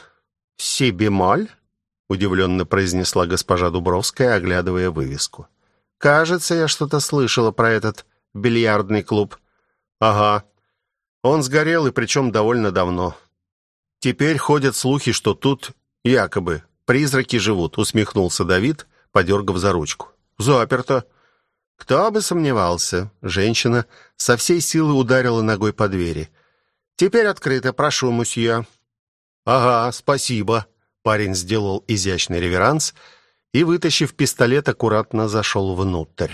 «Си бемоль?» — удивленно произнесла госпожа Дубровская, оглядывая вывеску. Кажется, я что-то слышала про этот бильярдный клуб. Ага. Он сгорел, и причем довольно давно. Теперь ходят слухи, что тут якобы призраки живут, усмехнулся Давид, подергав за ручку. Заперто. Кто бы сомневался. Женщина со всей силы ударила ногой по двери. Теперь открыто, прошу, мусье. Ага, спасибо. Парень сделал изящный реверанс и, вытащив пистолет, аккуратно зашел внутрь.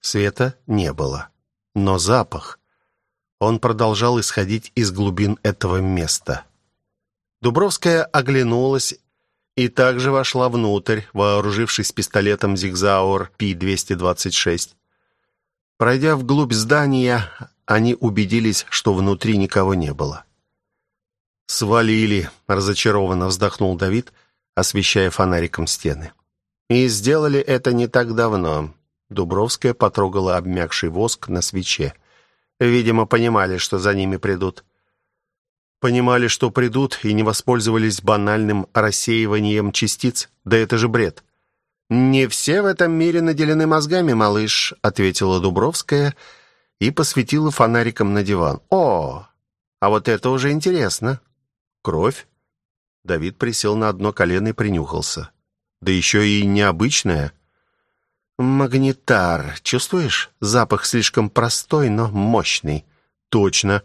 Света не было, но запах. Он продолжал исходить из глубин этого места. Дубровская оглянулась и также вошла внутрь, вооружившись пистолетом «Зигзауэр Пи-226». Пройдя вглубь здания, они убедились, что внутри никого не было. «Свалили», — разочарованно вздохнул Давид, освещая фонариком стены. И сделали это не так давно. Дубровская потрогала обмякший воск на свече. Видимо, понимали, что за ними придут. Понимали, что придут, и не воспользовались банальным рассеиванием частиц? Да это же бред. «Не все в этом мире наделены мозгами, малыш», — ответила Дубровская и посветила фонариком на диван. «О, а вот это уже интересно». «Кровь?» Давид присел на одно колено и принюхался. Да еще и необычная. Магнитар. Чувствуешь? Запах слишком простой, но мощный. Точно.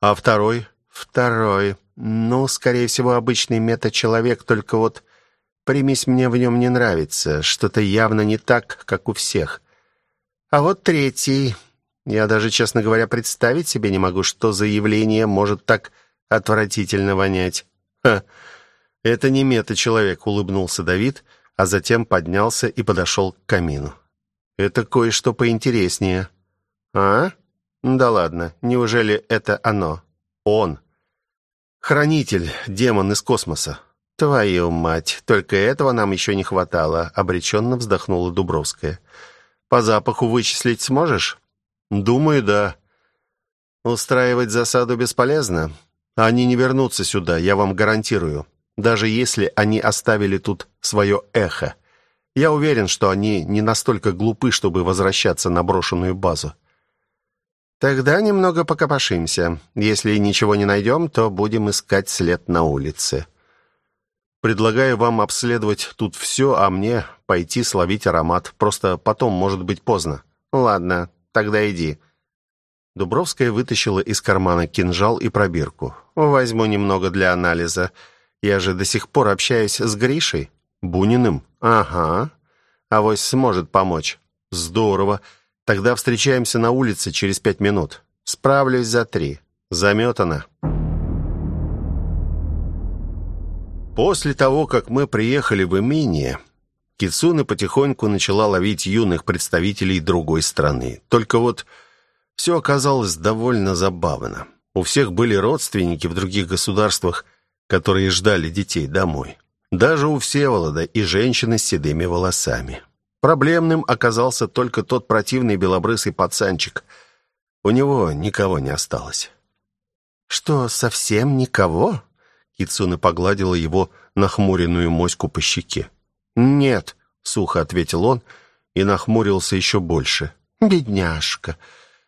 А второй? Второй. Ну, скорее всего, обычный мета-человек, только вот примесь мне в нем не нравится. Что-то явно не так, как у всех. А вот третий. Я даже, честно говоря, представить себе не могу, что за явление может так отвратительно вонять. Ха. «Это не мета-человек», — улыбнулся Давид, а затем поднялся и подошел к камину. «Это кое-что поинтереснее». «А? Да ладно, неужели это оно?» «Он. Хранитель, демон из космоса». «Твою мать, только этого нам еще не хватало», — обреченно вздохнула Дубровская. «По запаху вычислить сможешь?» «Думаю, да». «Устраивать засаду бесполезно. Они не вернутся сюда, я вам гарантирую даже если они оставили тут свое эхо. Я уверен, что они не настолько глупы, чтобы возвращаться на брошенную базу. Тогда немного покопошимся. Если ничего не найдем, то будем искать след на улице. Предлагаю вам обследовать тут все, а мне пойти словить аромат. Просто потом может быть поздно. Ладно, тогда иди. Дубровская вытащила из кармана кинжал и пробирку. Возьму немного для анализа. Я же до сих пор общаюсь с Гришей. Буниным? Ага. Авось сможет помочь. Здорово. Тогда встречаемся на улице через пять минут. Справлюсь за три. Заметано. После того, как мы приехали в имение, Кицуне потихоньку начала ловить юных представителей другой страны. Только вот все оказалось довольно забавно. У всех были родственники в других государствах, которые ждали детей домой. Даже у Всеволода и женщины с седыми волосами. Проблемным оказался только тот противный белобрысый пацанчик. У него никого не осталось. «Что, совсем никого?» Кицуна погладила его нахмуренную моську по щеке. «Нет», — сухо ответил он и нахмурился еще больше. «Бедняжка,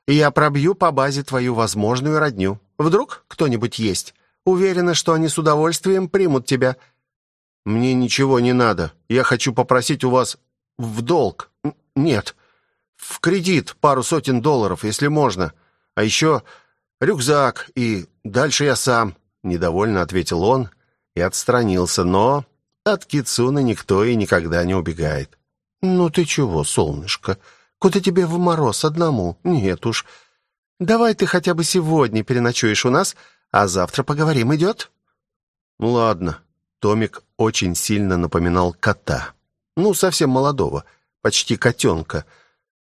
я пробью по базе твою возможную родню. Вдруг кто-нибудь есть? Уверена, что они с удовольствием примут тебя». «Мне ничего не надо. Я хочу попросить у вас в долг. Нет, в кредит пару сотен долларов, если можно. А еще рюкзак, и дальше я сам», — недовольно ответил он и отстранился, но от Кицуны никто и никогда не убегает. «Ну ты чего, солнышко? Куда тебе в мороз одному? Нет уж. Давай ты хотя бы сегодня переночуешь у нас, а завтра поговорим, идет?» «Ладно». Томик очень сильно напоминал кота. Ну, совсем молодого, почти котенка,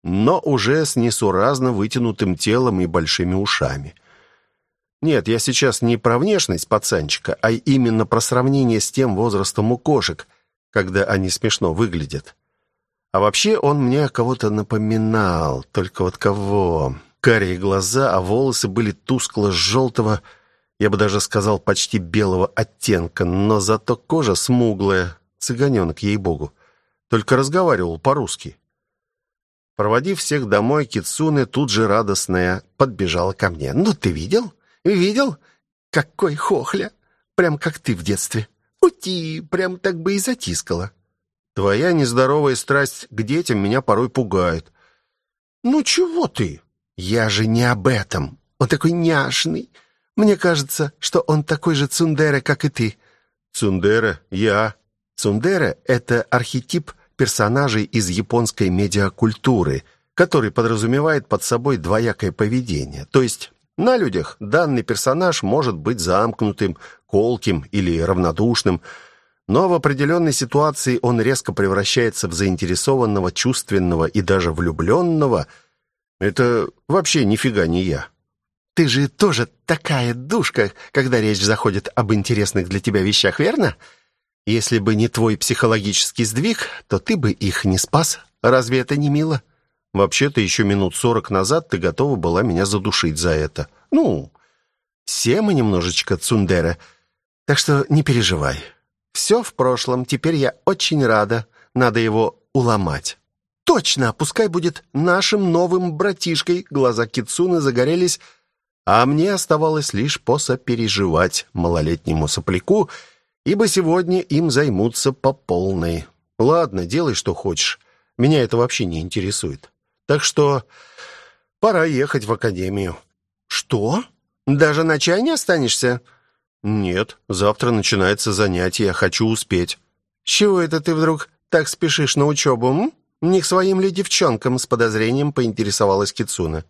но уже с несуразно вытянутым телом и большими ушами. Нет, я сейчас не про внешность пацанчика, а именно про сравнение с тем возрастом у кошек, когда они смешно выглядят. А вообще он мне кого-то напоминал, только вот кого? Карие глаза, а волосы были тускло-желтого, я бы даже сказал, почти белого оттенка, но зато кожа смуглая, цыганенок, ей-богу. Только разговаривал по-русски. Проводив всех домой, Кицуне тут же радостная подбежала ко мне. «Ну, ты видел? Видел? Какой хохля! Прям как ты в детстве. Ути, прям так бы и затискала. Твоя нездоровая страсть к детям меня порой пугает. Ну чего ты? Я же не об этом. Он такой няшный. Мне кажется, что он такой же цундера, как и ты. Цундера? Я? Цундера — это архетип персонажей из японской медиакультуры, который подразумевает под собой двоякое поведение. То есть на людях данный персонаж может быть замкнутым, колким или равнодушным, но в определенной ситуации он резко превращается в заинтересованного, чувственного и даже влюбленного. Это вообще нифига не я. Ты же тоже такая душка, когда речь заходит об интересных для тебя вещах, верно? Если бы не твой психологический сдвиг, то ты бы их не спас. Разве это не мило? Вообще-то еще минут сорок назад ты готова была меня задушить за это. Ну, все мы немножечко цундеры, так что не переживай. Все в прошлом, теперь я очень рада. Надо его уломать. Точно, пускай будет нашим новым братишкой. Глаза Кицуны загорелись, а мне оставалось лишь посопереживать малолетнему сопляку, ибо сегодня им займутся по полной. Ладно, делай, что хочешь. Меня это вообще не интересует. Так что пора ехать в академию. Что? Даже на чай не останешься? Нет, завтра начинается занятие, хочу успеть. С чего это ты вдруг так спешишь на учебу, м? Не к своим ли девчонкам с подозрением поинтересовалась Кицуна.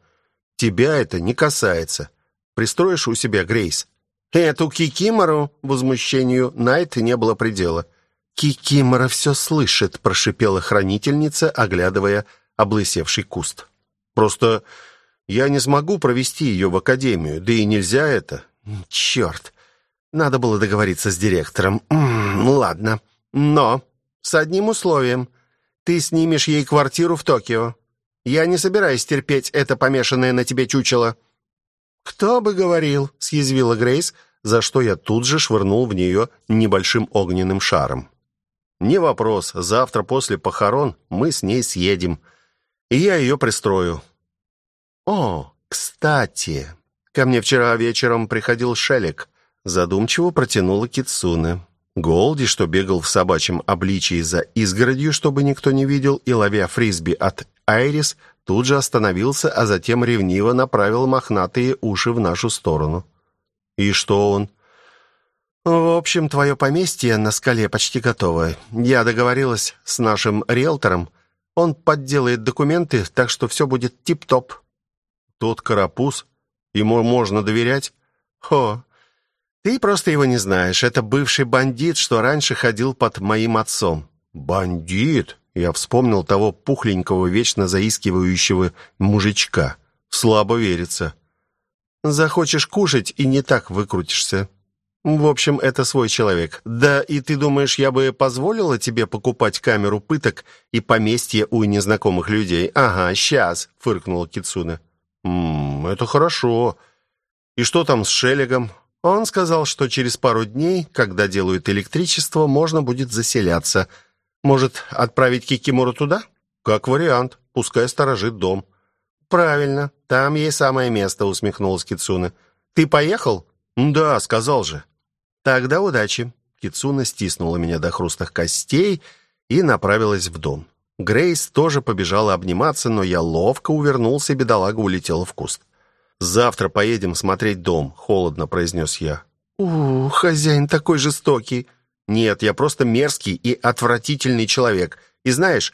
Тебя это не касается. Пристроишь у себя Грейс. Эту кикимору возмущению Найт не было предела. Кикимора все слышит, прошипела хранительница, оглядывая облысевший куст. «Просто я не смогу провести ее в академию, да и нельзя это. Черт, надо было договориться с директором. М -м, ладно, но с одним условием. Ты снимешь ей квартиру в Токио. Я не собираюсь терпеть это помешанное на тебе чучело». «Кто бы говорил», — съязвила Грейс, за что я тут же швырнул в нее небольшим огненным шаром. «Не вопрос, завтра после похорон мы с ней съедем» и я ее пристрою. О, кстати, ко мне вчера вечером приходил Шелик. Задумчиво протянула Кицуне. Голди, что бегал в собачьем обличии за изгородью, чтобы никто не видел, и ловя фрисби от Айрис, тут же остановился, а затем ревниво направил мохнатые уши в нашу сторону. «И что он?» «В общем, твое поместье на скале почти готово. Я договорилась с нашим риэлтором. Он подделает документы, так что все будет тип-топ. Тот карапуз? Ему можно доверять? Хо, ты просто его не знаешь. Это бывший бандит, что раньше ходил под моим отцом. «Бандит!» Я вспомнил того пухленького, вечно заискивающего мужичка. Слабо верится. «Захочешь кушать и не так выкрутишься. В общем, это свой человек. Да и ты думаешь, я бы позволила тебе покупать камеру пыток и поместье у незнакомых людей? Ага, сейчас, фыркнула Кицуна. «Ммм, это хорошо. И что там с Шелегом?» Он сказал, что через пару дней, когда делают электричество, можно будет заселяться – может, отправить Кикимору туда? Как вариант. Пускай сторожит дом. Правильно. Там ей самое место, усмехнулась Кицуна. Ты поехал? Да, сказал же. Тогда удачи. Кицуна стиснула меня до хрустных костей и направилась в дом. Грейс тоже побежала обниматься, но я ловко увернулся, и бедолага улетела в куст. «Завтра поедем смотреть дом», — холодно произнес я. «У, хозяин такой жестокий. Нет, я просто мерзкий и отвратительный человек. И знаешь,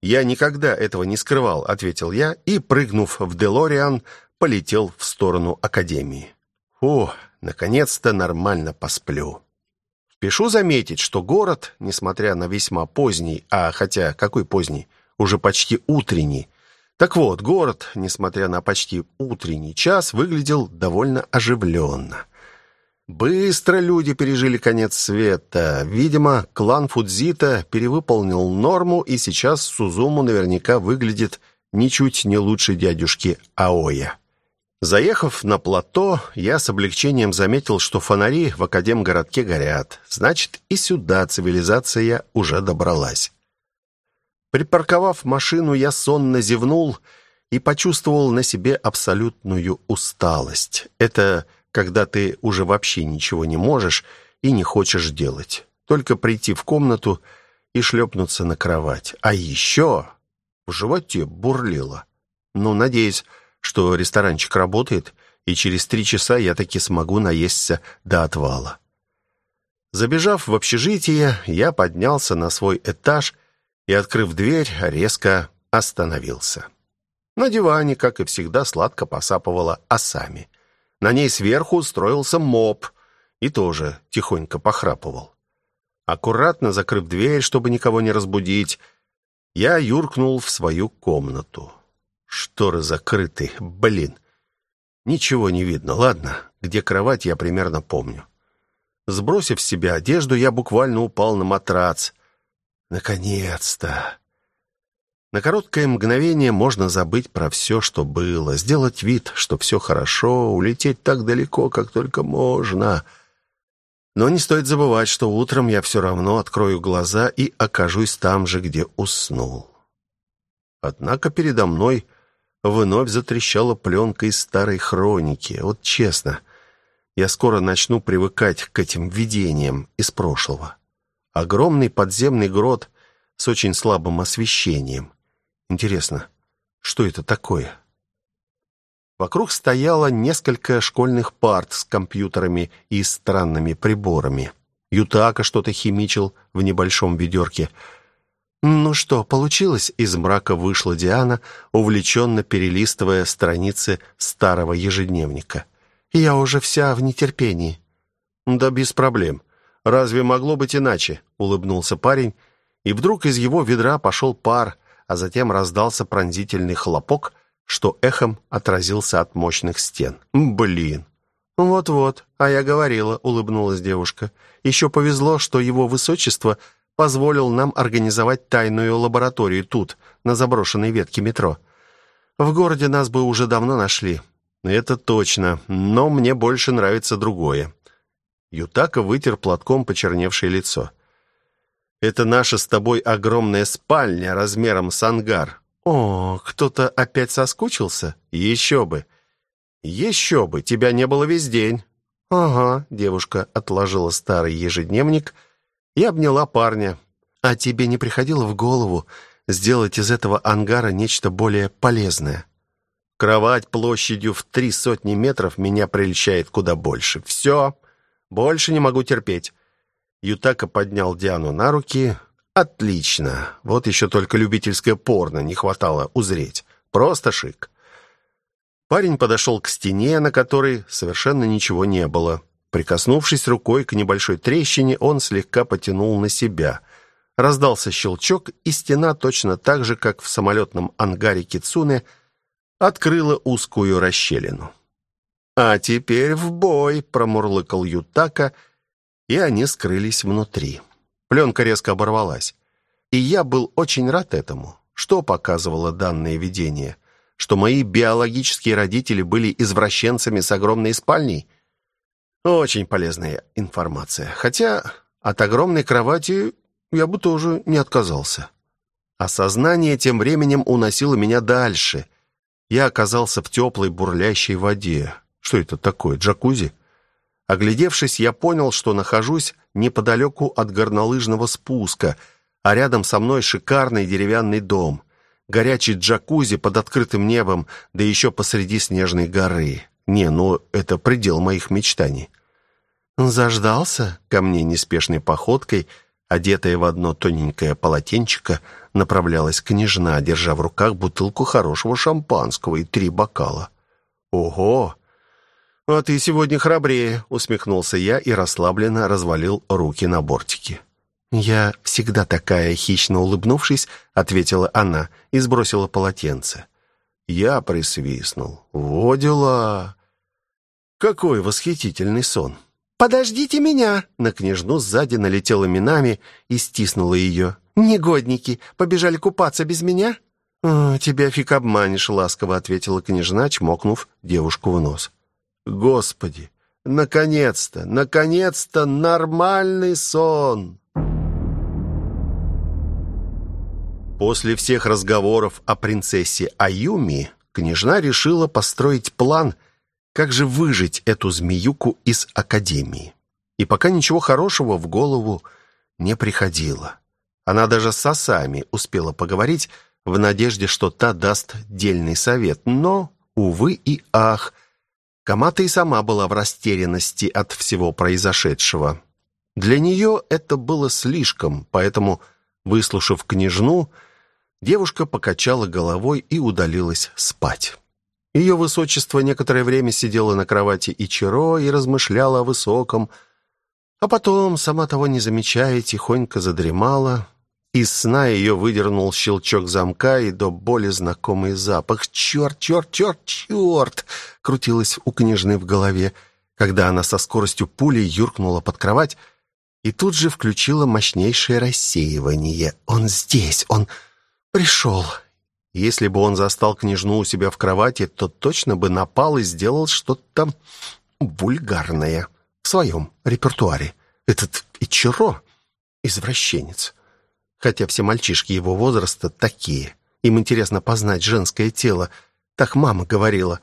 я никогда этого не скрывал, ответил я и, прыгнув в Делориан, полетел в сторону академии. О, наконец-то нормально посплю. Спешу заметить, что город, несмотря на весьма поздний, а хотя какой поздний, уже почти утренний. Так вот, город, несмотря на почти утренний час, выглядел довольно оживленно. Быстро люди пережили конец света. Видимо, клан Фудзита перевыполнил норму, и сейчас Сузуму наверняка выглядит ничуть не лучше дядюшки Аоя. Заехав на плато, я с облегчением заметил, что фонари в Академгородке горят. Значит, и сюда цивилизация уже добралась. Припарковав машину, я сонно зевнул и почувствовал на себе абсолютную усталость. Это когда ты уже вообще ничего не можешь и не хочешь делать. Только прийти в комнату и шлепнуться на кровать. А еще в животе бурлило. Ну, надеюсь, что ресторанчик работает, и через три часа я таки смогу наесться до отвала. Забежав в общежитие, я поднялся на свой этаж и, открыв дверь, резко остановился. На диване, как и всегда, сладко посапывала Асами. На ней сверху устроился моб и тоже тихонько похрапывал. Аккуратно закрыв дверь, чтобы никого не разбудить, я юркнул в свою комнату. Шторы закрыты, блин. Ничего не видно. Ладно, где кровать, я примерно помню. Сбросив с себя одежду, я буквально упал на матрац. Наконец-то! На короткое мгновение можно забыть про все, что было, сделать вид, что все хорошо, улететь так далеко, как только можно. Но не стоит забывать, что утром я все равно открою глаза и окажусь там же, где уснул. Однако передо мной вновь затрещала пленка из старой хроники. Вот честно, я скоро начну привыкать к этим видениям из прошлого. Огромный подземный грот с очень слабым освещением. Интересно, что это такое? Вокруг стояло несколько школьных парт с компьютерами и странными приборами. Ютака что-то химичил в небольшом ведерке. «Ну что, получилось?» Из мрака вышла Диана, увлеченно перелистывая страницы старого ежедневника. «Я уже вся в нетерпении». «Да без проблем. Разве могло быть иначе?» — улыбнулся парень, и вдруг из его ведра пошел пар — а затем раздался пронзительный хлопок, что эхом отразился от мощных стен. «Блин!» «Вот-вот, а я говорила», — улыбнулась девушка. «Еще повезло, что его высочество позволил нам организовать тайную лабораторию тут, на заброшенной ветке метро. В городе нас бы уже давно нашли». «Это точно, но мне больше нравится другое». Ютака вытер платком почерневшее лицо. Это наша с тобой огромная спальня размером с ангар. О, кто-то опять соскучился? Еще бы. Еще бы, тебя не было весь день. Ага, девушка отложила старый ежедневник и обняла парня. А тебе не приходило в голову сделать из этого ангара нечто более полезное? Кровать площадью в три сотни метров меня прельщает куда больше. Все, больше не могу терпеть. Ютака поднял Диану на руки. «Отлично! Вот еще только любительское порно не хватало узреть. Просто шик!» Парень подошел к стене, на которой совершенно ничего не было. Прикоснувшись рукой к небольшой трещине, он слегка потянул на себя. Раздался щелчок, и стена точно так же, как в самолетном ангаре Кицуне, открыла узкую расщелину. «А теперь в бой!» — промурлыкал Ютака, и они скрылись внутри. Пленка резко оборвалась. И я был очень рад этому. Что показывало данное видение? Что мои биологические родители были извращенцами с огромной спальней? Очень полезная информация. Хотя от огромной кровати я бы тоже не отказался. Осознание тем временем уносило меня дальше. Я оказался в теплой бурлящей воде. Что это такое, джакузи? Оглядевшись, я понял, что нахожусь неподалеку от горнолыжного спуска, а рядом со мной шикарный деревянный дом. Горячий джакузи под открытым небом, да еще посреди снежной горы. Не, ну это предел моих мечтаний. Заждался ко мне неспешной походкой, одетая в одно тоненькое полотенчико, направлялась княжна, держа в руках бутылку хорошего шампанского и три бокала. «Ого! «А ты сегодня храбрее», — усмехнулся я и расслабленно развалил руки на бортике. «Я всегда такая», — хищно улыбнувшись, ответила она и сбросила полотенце. Я присвистнул. «Во дела! Какой восхитительный сон!» «Подождите меня!» На княжну сзади налетела Минами и стиснула ее. «Негодники! Побежали купаться без меня?» «О, «Тебя фиг обманешь», — ласково ответила княжна, чмокнув девушку в нос. Господи, наконец-то, наконец-то нормальный сон. После всех разговоров о принцессе Аюми, княжна решила построить план, как же выжить эту змеюку из академии. И пока ничего хорошего в голову не приходило. Она даже с Асами успела поговорить в надежде, что та даст дельный совет, но, увы и ах, Камата и сама была в растерянности от всего произошедшего. Для нее это было слишком, поэтому, выслушав княжну, девушка покачала головой и удалилась спать. Ее высочество некоторое время сидело на кровати Ичиро и размышляла о высоком, а потом, сама того не замечая, тихонько задремала, из сна ее выдернул щелчок замка и до боли знакомый запах. «Черт, черт, черт, черт!» крутилось у княжны в голове, когда она со скоростью пули юркнула под кровать и тут же включила мощнейшее рассеивание. «Он здесь! Он пришел!» Если бы он застал княжну у себя в кровати, то точно бы напал и сделал что-то вульгарное в своем репертуаре. Этот Ичиро — извращенец хотя все мальчишки его возраста такие. Им интересно познать женское тело, так мама говорила.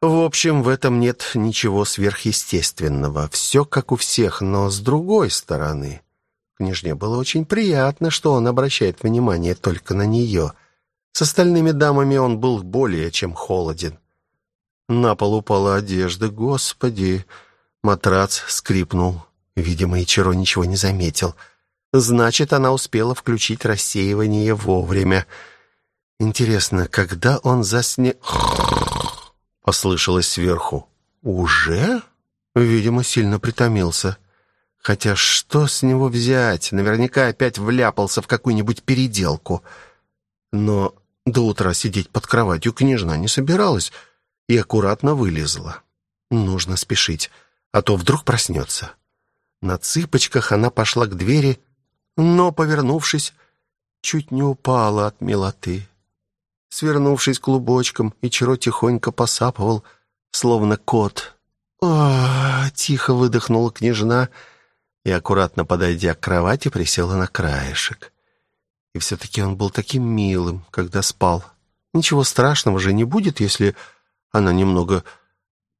В общем, в этом нет ничего сверхъестественного. Все как у всех, но с другой стороны. Княжне было очень приятно, что он обращает внимание только на нее. С остальными дамами он был более чем холоден. На пол упала одежда. Господи! Матрац скрипнул. Видимо, Ичиро ничего не заметил. — Значит, она успела включить рассеивание вовремя. Интересно, когда он засне... Послышалось сверху. «Уже?» Видимо, сильно притомился. Хотя что с него взять? Наверняка опять вляпался в какую-нибудь переделку. Но до утра сидеть под кроватью княжна не собиралась и аккуратно вылезла. Нужно спешить, а то вдруг проснется. На цыпочках она пошла к двери но, повернувшись, чуть не упала от милоты. Свернувшись клубочком, Ичиро тихонько посапывал, словно кот. «О!» — тихо выдохнула княжна и, аккуратно подойдя к кровати, присела на краешек. И все-таки он был таким милым, когда спал. Ничего страшного же не будет, если она немного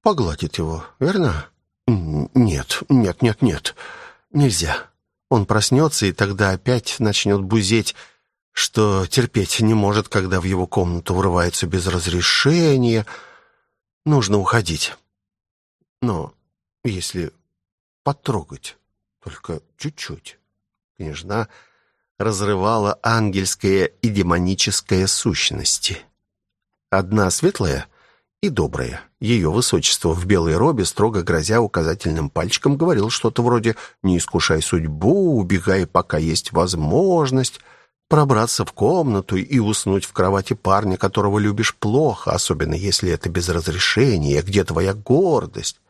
погладит его, верно? Нет, нет, нет, нет, нельзя. Он проснется и тогда опять начнет бузеть, что терпеть не может, когда в его комнату врывается без разрешения. Нужно уходить. Но если потрогать, только чуть-чуть. Княжна разрывала ангельская и демоническая сущности. Одна светлая и доброе. Ее высочество в белой робе, строго грозя указательным пальчиком, говорил что-то вроде «Не искушай судьбу, убегай, пока есть возможность» пробраться в комнату и уснуть в кровати парня, которого любишь плохо, особенно если это без разрешения, где твоя гордость.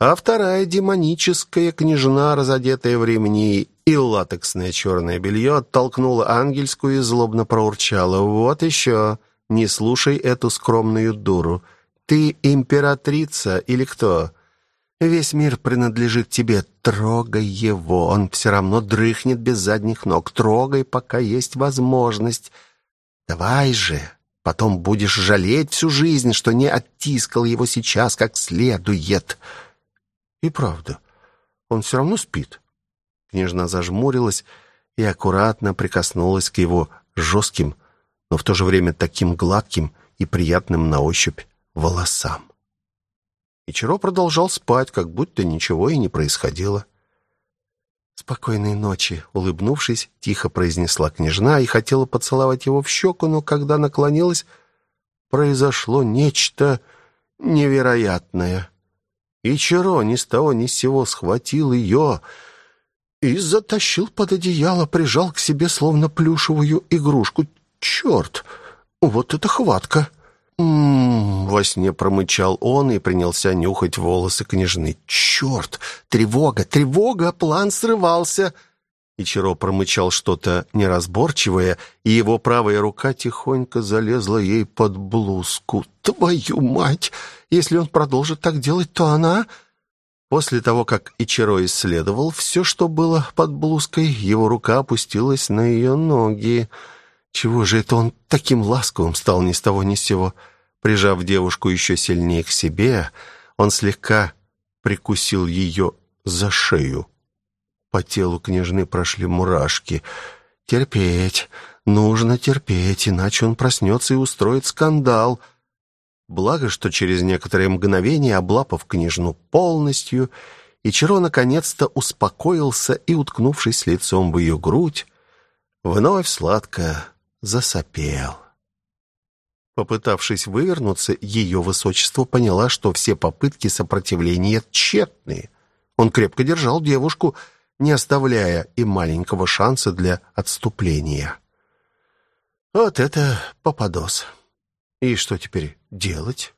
А вторая демоническая княжна, разодетая в ремни и латексное черное белье, оттолкнула ангельскую и злобно проурчала. «Вот еще! Не слушай эту скромную дуру! Ты императрица или кто?» Весь мир принадлежит тебе. Трогай его. Он все равно дрыхнет без задних ног. Трогай, пока есть возможность. Давай же. Потом будешь жалеть всю жизнь, что не оттискал его сейчас как следует. И правда, он все равно спит. Княжна зажмурилась и аккуратно прикоснулась к его жестким, но в то же время таким гладким и приятным на ощупь волосам. И Чиро продолжал спать, как будто ничего и не происходило. «Спокойной ночи», — улыбнувшись, тихо произнесла княжна и хотела поцеловать его в щеку, но когда наклонилась, произошло нечто невероятное. И Чиро ни с того ни с сего схватил ее и затащил под одеяло, прижал к себе словно плюшевую игрушку. «Черт! Вот это хватка!» «М-м-м», во сне промычал он и принялся нюхать волосы княжны. «Черт! Тревога! Тревога! План срывался!» Ичиро промычал что-то неразборчивое, и его правая рука тихонько залезла ей под блузку. «Твою мать! Если он продолжит так делать, то она...» После того, как Ичиро исследовал все, что было под блузкой, его рука опустилась на ее ноги. Чего же это он таким ласковым стал ни с того ни с сего? Прижав девушку еще сильнее к себе, он слегка прикусил ее за шею. По телу княжны прошли мурашки. Терпеть, нужно терпеть, иначе он проснется и устроит скандал. Благо, что через некоторое мгновение, облапав княжну полностью, Ичиро наконец-то успокоился и, уткнувшись лицом в ее грудь, вновь сладко засопел. Попытавшись вывернуться, ее высочество поняла, что все попытки сопротивления тщетны. Он крепко держал девушку, не оставляя и маленького шанса для отступления. Вот это попадос. И что теперь делать?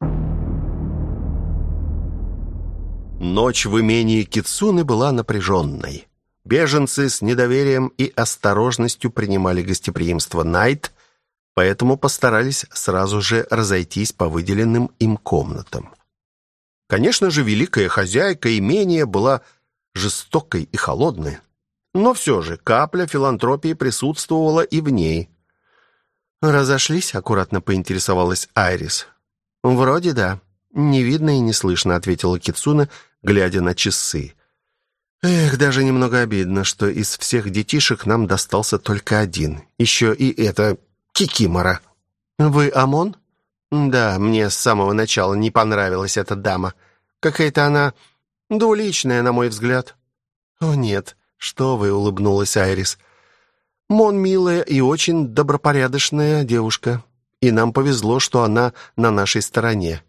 Ночь в имении Кицуны была напряженной. Беженцы с недоверием и осторожностью принимали гостеприимство Найт, поэтому постарались сразу же разойтись по выделенным им комнатам. Конечно же, великая хозяйка имения была жестокой и холодной, но все же капля филантропии присутствовала и в ней. «Разошлись?» — аккуратно поинтересовалась Айрис. «Вроде да. Не видно и не слышно», — ответила Кицуна, глядя на часы. Эх, даже немного обидно, что из всех детишек нам достался только один. Еще и это Кикимора. Вы Амон? Да, мне с самого начала не понравилась эта дама. Какая-то она двуличная, на мой взгляд. О нет, что вы, улыбнулась Айрис. Мон милая и очень добропорядочная девушка, и нам повезло, что она на нашей стороне.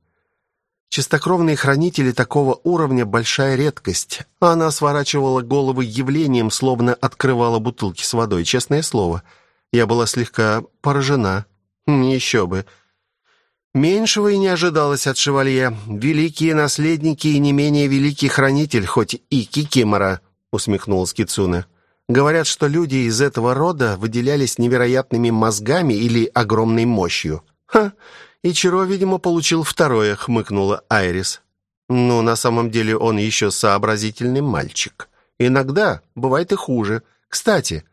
Чистокровные хранители такого уровня – большая редкость. Она сворачивала головы явлением, словно открывала бутылки с водой, честное слово. Я была слегка поражена. Еще бы. Меньшего и не ожидалось от шевалье. Великие наследники и не менее великий хранитель, хоть и Кикимора, усмехнулась Кицуна. Говорят, что люди из этого рода выделялись невероятными мозгами или огромной мощью. Ха! И Чиро, видимо, получил второе, хмыкнула Айрис. Ну, на самом деле он еще сообразительный мальчик. Иногда бывает и хуже. Кстати,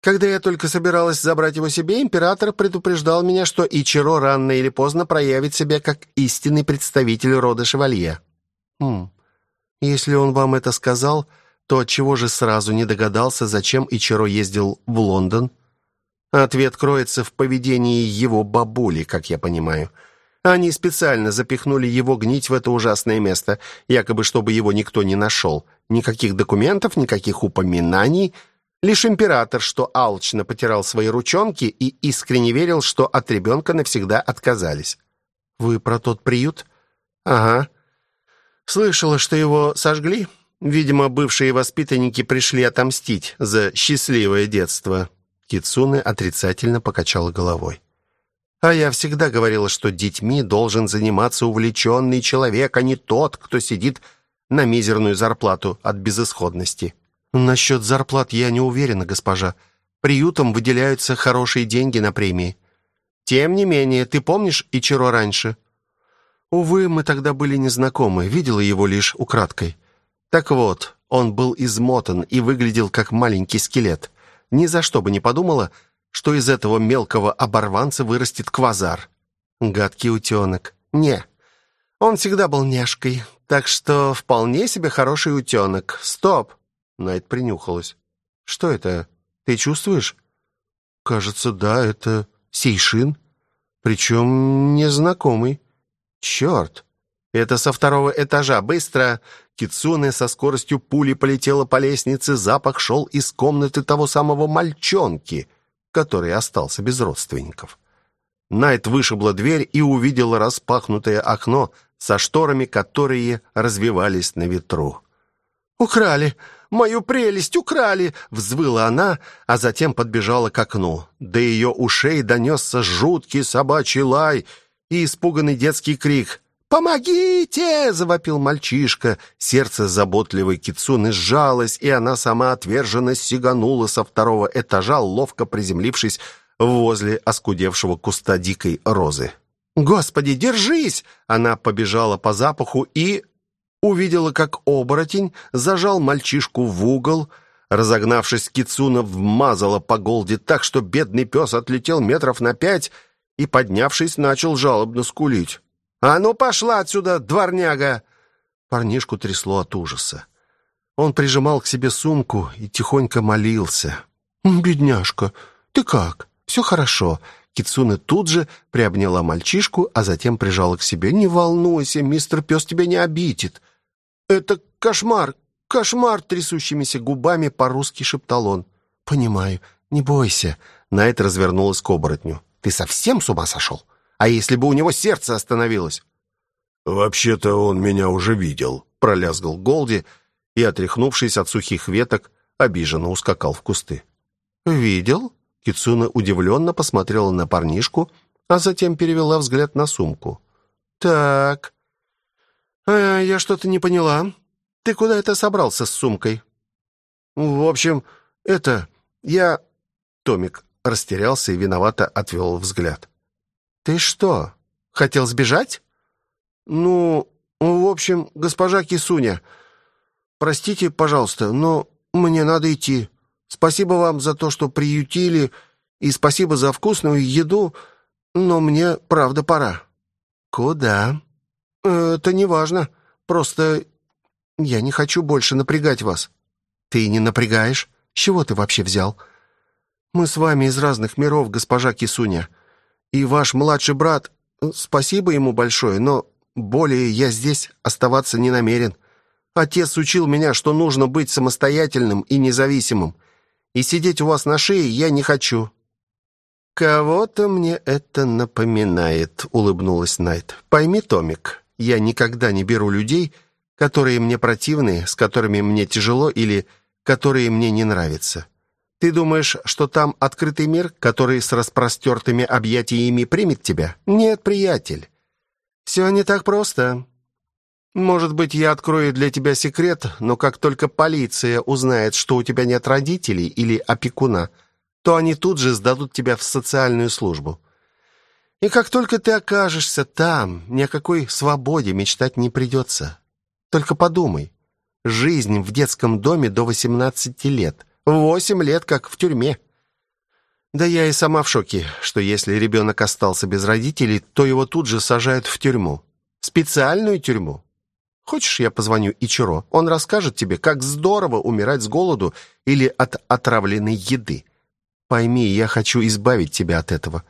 когда я только собиралась забрать его себе, император предупреждал меня, что Ичиро рано или поздно проявит себя как истинный представитель рода шевалье. Хм. Если он вам это сказал, то отчего же сразу не догадался, зачем Ичиро ездил в Лондон? Ответ кроется в поведении его бабули, как я понимаю. Они специально запихнули его гнить в это ужасное место, якобы чтобы его никто не нашел. Никаких документов, никаких упоминаний. Лишь император, что алчно потирал свои ручонки и искренне верил, что от ребенка навсегда отказались. Вы про тот приют? Ага. Слышала, что его сожгли. Видимо, бывшие воспитанники пришли отомстить за счастливое детство. Кицуне отрицательно покачала головой. А я всегда говорила, что детьми должен заниматься увлеченный человек, а не тот, кто сидит на мизерную зарплату от безысходности. Насчет зарплат я не уверена, госпожа. Приютам выделяются хорошие деньги на премии. Тем не менее, ты помнишь Ичиро раньше? Увы, мы тогда были незнакомы, видела его лишь украдкой. Так вот, он был измотан и выглядел как маленький скелет. Ни за что бы не подумала, что из этого мелкого оборванца вырастет квазар. Гадкий утенок. Не, он всегда был няшкой, так что вполне себе хороший утенок. Стоп! Найт принюхалась. Что это? Ты чувствуешь? Кажется, да, это сейшин. Причем незнакомый. Черт! Это со второго этажа. Быстро! Кицуне со скоростью пули полетела по лестнице. Запах шел из комнаты того самого мальчонки, который остался без родственников. Найт вышибла дверь и увидела распахнутое окно со шторами, которые развивались на ветру. «Украли! Мою прелесть украли!» — взвыла она, а затем подбежала к окну. До ее ушей донесся жуткий собачий лай и испуганный детский крик. «Помогите!» — завопил мальчишка. Сердце заботливой Кицуны сжалось, и она сама отверженно сиганула со второго этажа, ловко приземлившись возле оскудевшего куста дикой розы. «Господи, держись!» Она побежала по запаху и увидела, как оборотень зажал мальчишку в угол. Разогнавшись, Кицуна вмазала по голде так, что бедный пес отлетел метров на пять и, поднявшись, начал жалобно скулить. «А ну пошла отсюда, дворняга!» Парнишку трясло от ужаса. Он прижимал к себе сумку и тихонько молился. «Бедняжка, ты как? Все хорошо?» Кицуне тут же приобняла мальчишку, а затем прижала к себе. «Не волнуйся, мистер пес тебя не обидит». «Это кошмар, кошмар!» Трясущимися губами по-русски шептал он. «Понимаю, не бойся». Найт развернулась к оборотню. «Ты совсем с ума сошел? А если бы у него сердце остановилось?» «Вообще-то он меня уже видел», — пролязгал Голди и, отряхнувшись от сухих веток, обиженно ускакал в кусты. «Видел?» Кицуна удивленно посмотрела на парнишку, а затем перевела взгляд на сумку. «Так, а я что-то не поняла. Ты куда это собрался с сумкой?» «В общем, это... Я...» Томик растерялся и виновато отвел взгляд. «Ты что, хотел сбежать?» «Ну, в общем, госпожа Кисуня, простите, пожалуйста, но мне надо идти. Спасибо вам за то, что приютили, и спасибо за вкусную еду, но мне, правда, пора». «Куда?» «Это не важно. Просто я не хочу больше напрягать вас». «Ты не напрягаешь? С чего ты вообще взял?» «Мы с вами из разных миров, госпожа Кисуня. И ваш младший брат, спасибо ему большое, но более я здесь оставаться не намерен. Отец учил меня, что нужно быть самостоятельным и независимым и сидеть у вас на шее я не хочу». «Кого-то мне это напоминает», — улыбнулась Найт. «Пойми, Томик, я никогда не беру людей, которые мне противны, с которыми мне тяжело или которые мне не нравятся. Ты думаешь, что там открытый мир, который с распростертыми объятиями примет тебя? Нет, приятель. Все не так просто. Может быть, я открою для тебя секрет, но как только полиция узнает, что у тебя нет родителей или опекуна, то они тут же сдадут тебя в социальную службу. И как только ты окажешься там, ни о какой свободе мечтать не придется. Только подумай. Жизнь в детском доме до 18 лет. Восемь лет, как в тюрьме. Да я и сама в шоке, что если ребенок остался без родителей, то его тут же сажают в тюрьму. Специальную тюрьму. Хочешь, я позвоню Ичиро? Он расскажет тебе, как здорово умирать с голоду или от отравленной еды. Пойми, я хочу избавить тебя от этого.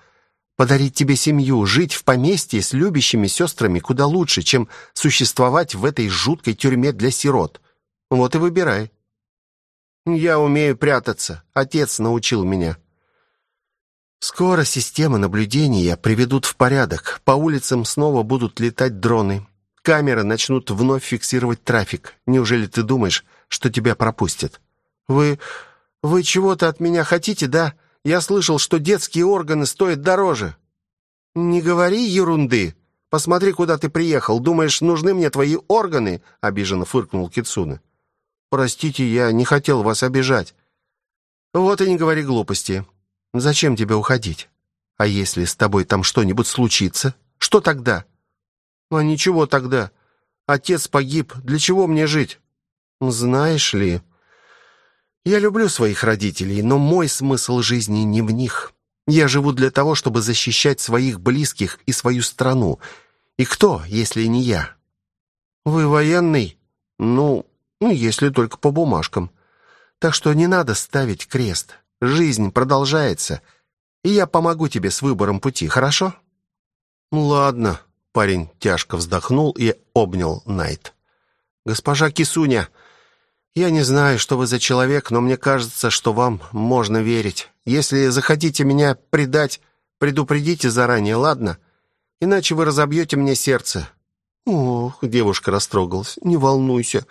Подарить тебе семью, жить в поместье с любящими сестрами куда лучше, чем существовать в этой жуткой тюрьме для сирот. Вот и выбирай. Я умею прятаться. Отец научил меня. Скоро системы наблюдения приведут в порядок. По улицам снова будут летать дроны. камеры начнут вновь фиксировать трафик. Неужели ты думаешь, что тебя пропустят? Вы... вы чего-то от меня хотите, да? Я слышал, что детские органы стоят дороже. Не говори ерунды. Посмотри, куда ты приехал. Думаешь, нужны мне твои органы? Обиженно фыркнул Кицуна. Простите, я не хотел вас обижать. Вот и не говори глупости. Зачем тебе уходить? А если с тобой там что-нибудь случится? Что тогда? А ничего тогда. Отец погиб. Для чего мне жить? Знаешь ли, я люблю своих родителей, но мой смысл жизни не в них. Я живу для того, чтобы защищать своих близких и свою страну. И кто, если не я? Вы военный? Ну, ну, если только по бумажкам. Так что не надо ставить крест. Жизнь продолжается, и я помогу тебе с выбором пути, хорошо? Ладно, парень тяжко вздохнул и обнял Найт. Госпожа Кисуня, я не знаю, что вы за человек, но мне кажется, что вам можно верить. Если захотите меня предать, предупредите заранее, ладно? Иначе вы разобьете мне сердце. Ох, девушка растрогалась. Не волнуйся.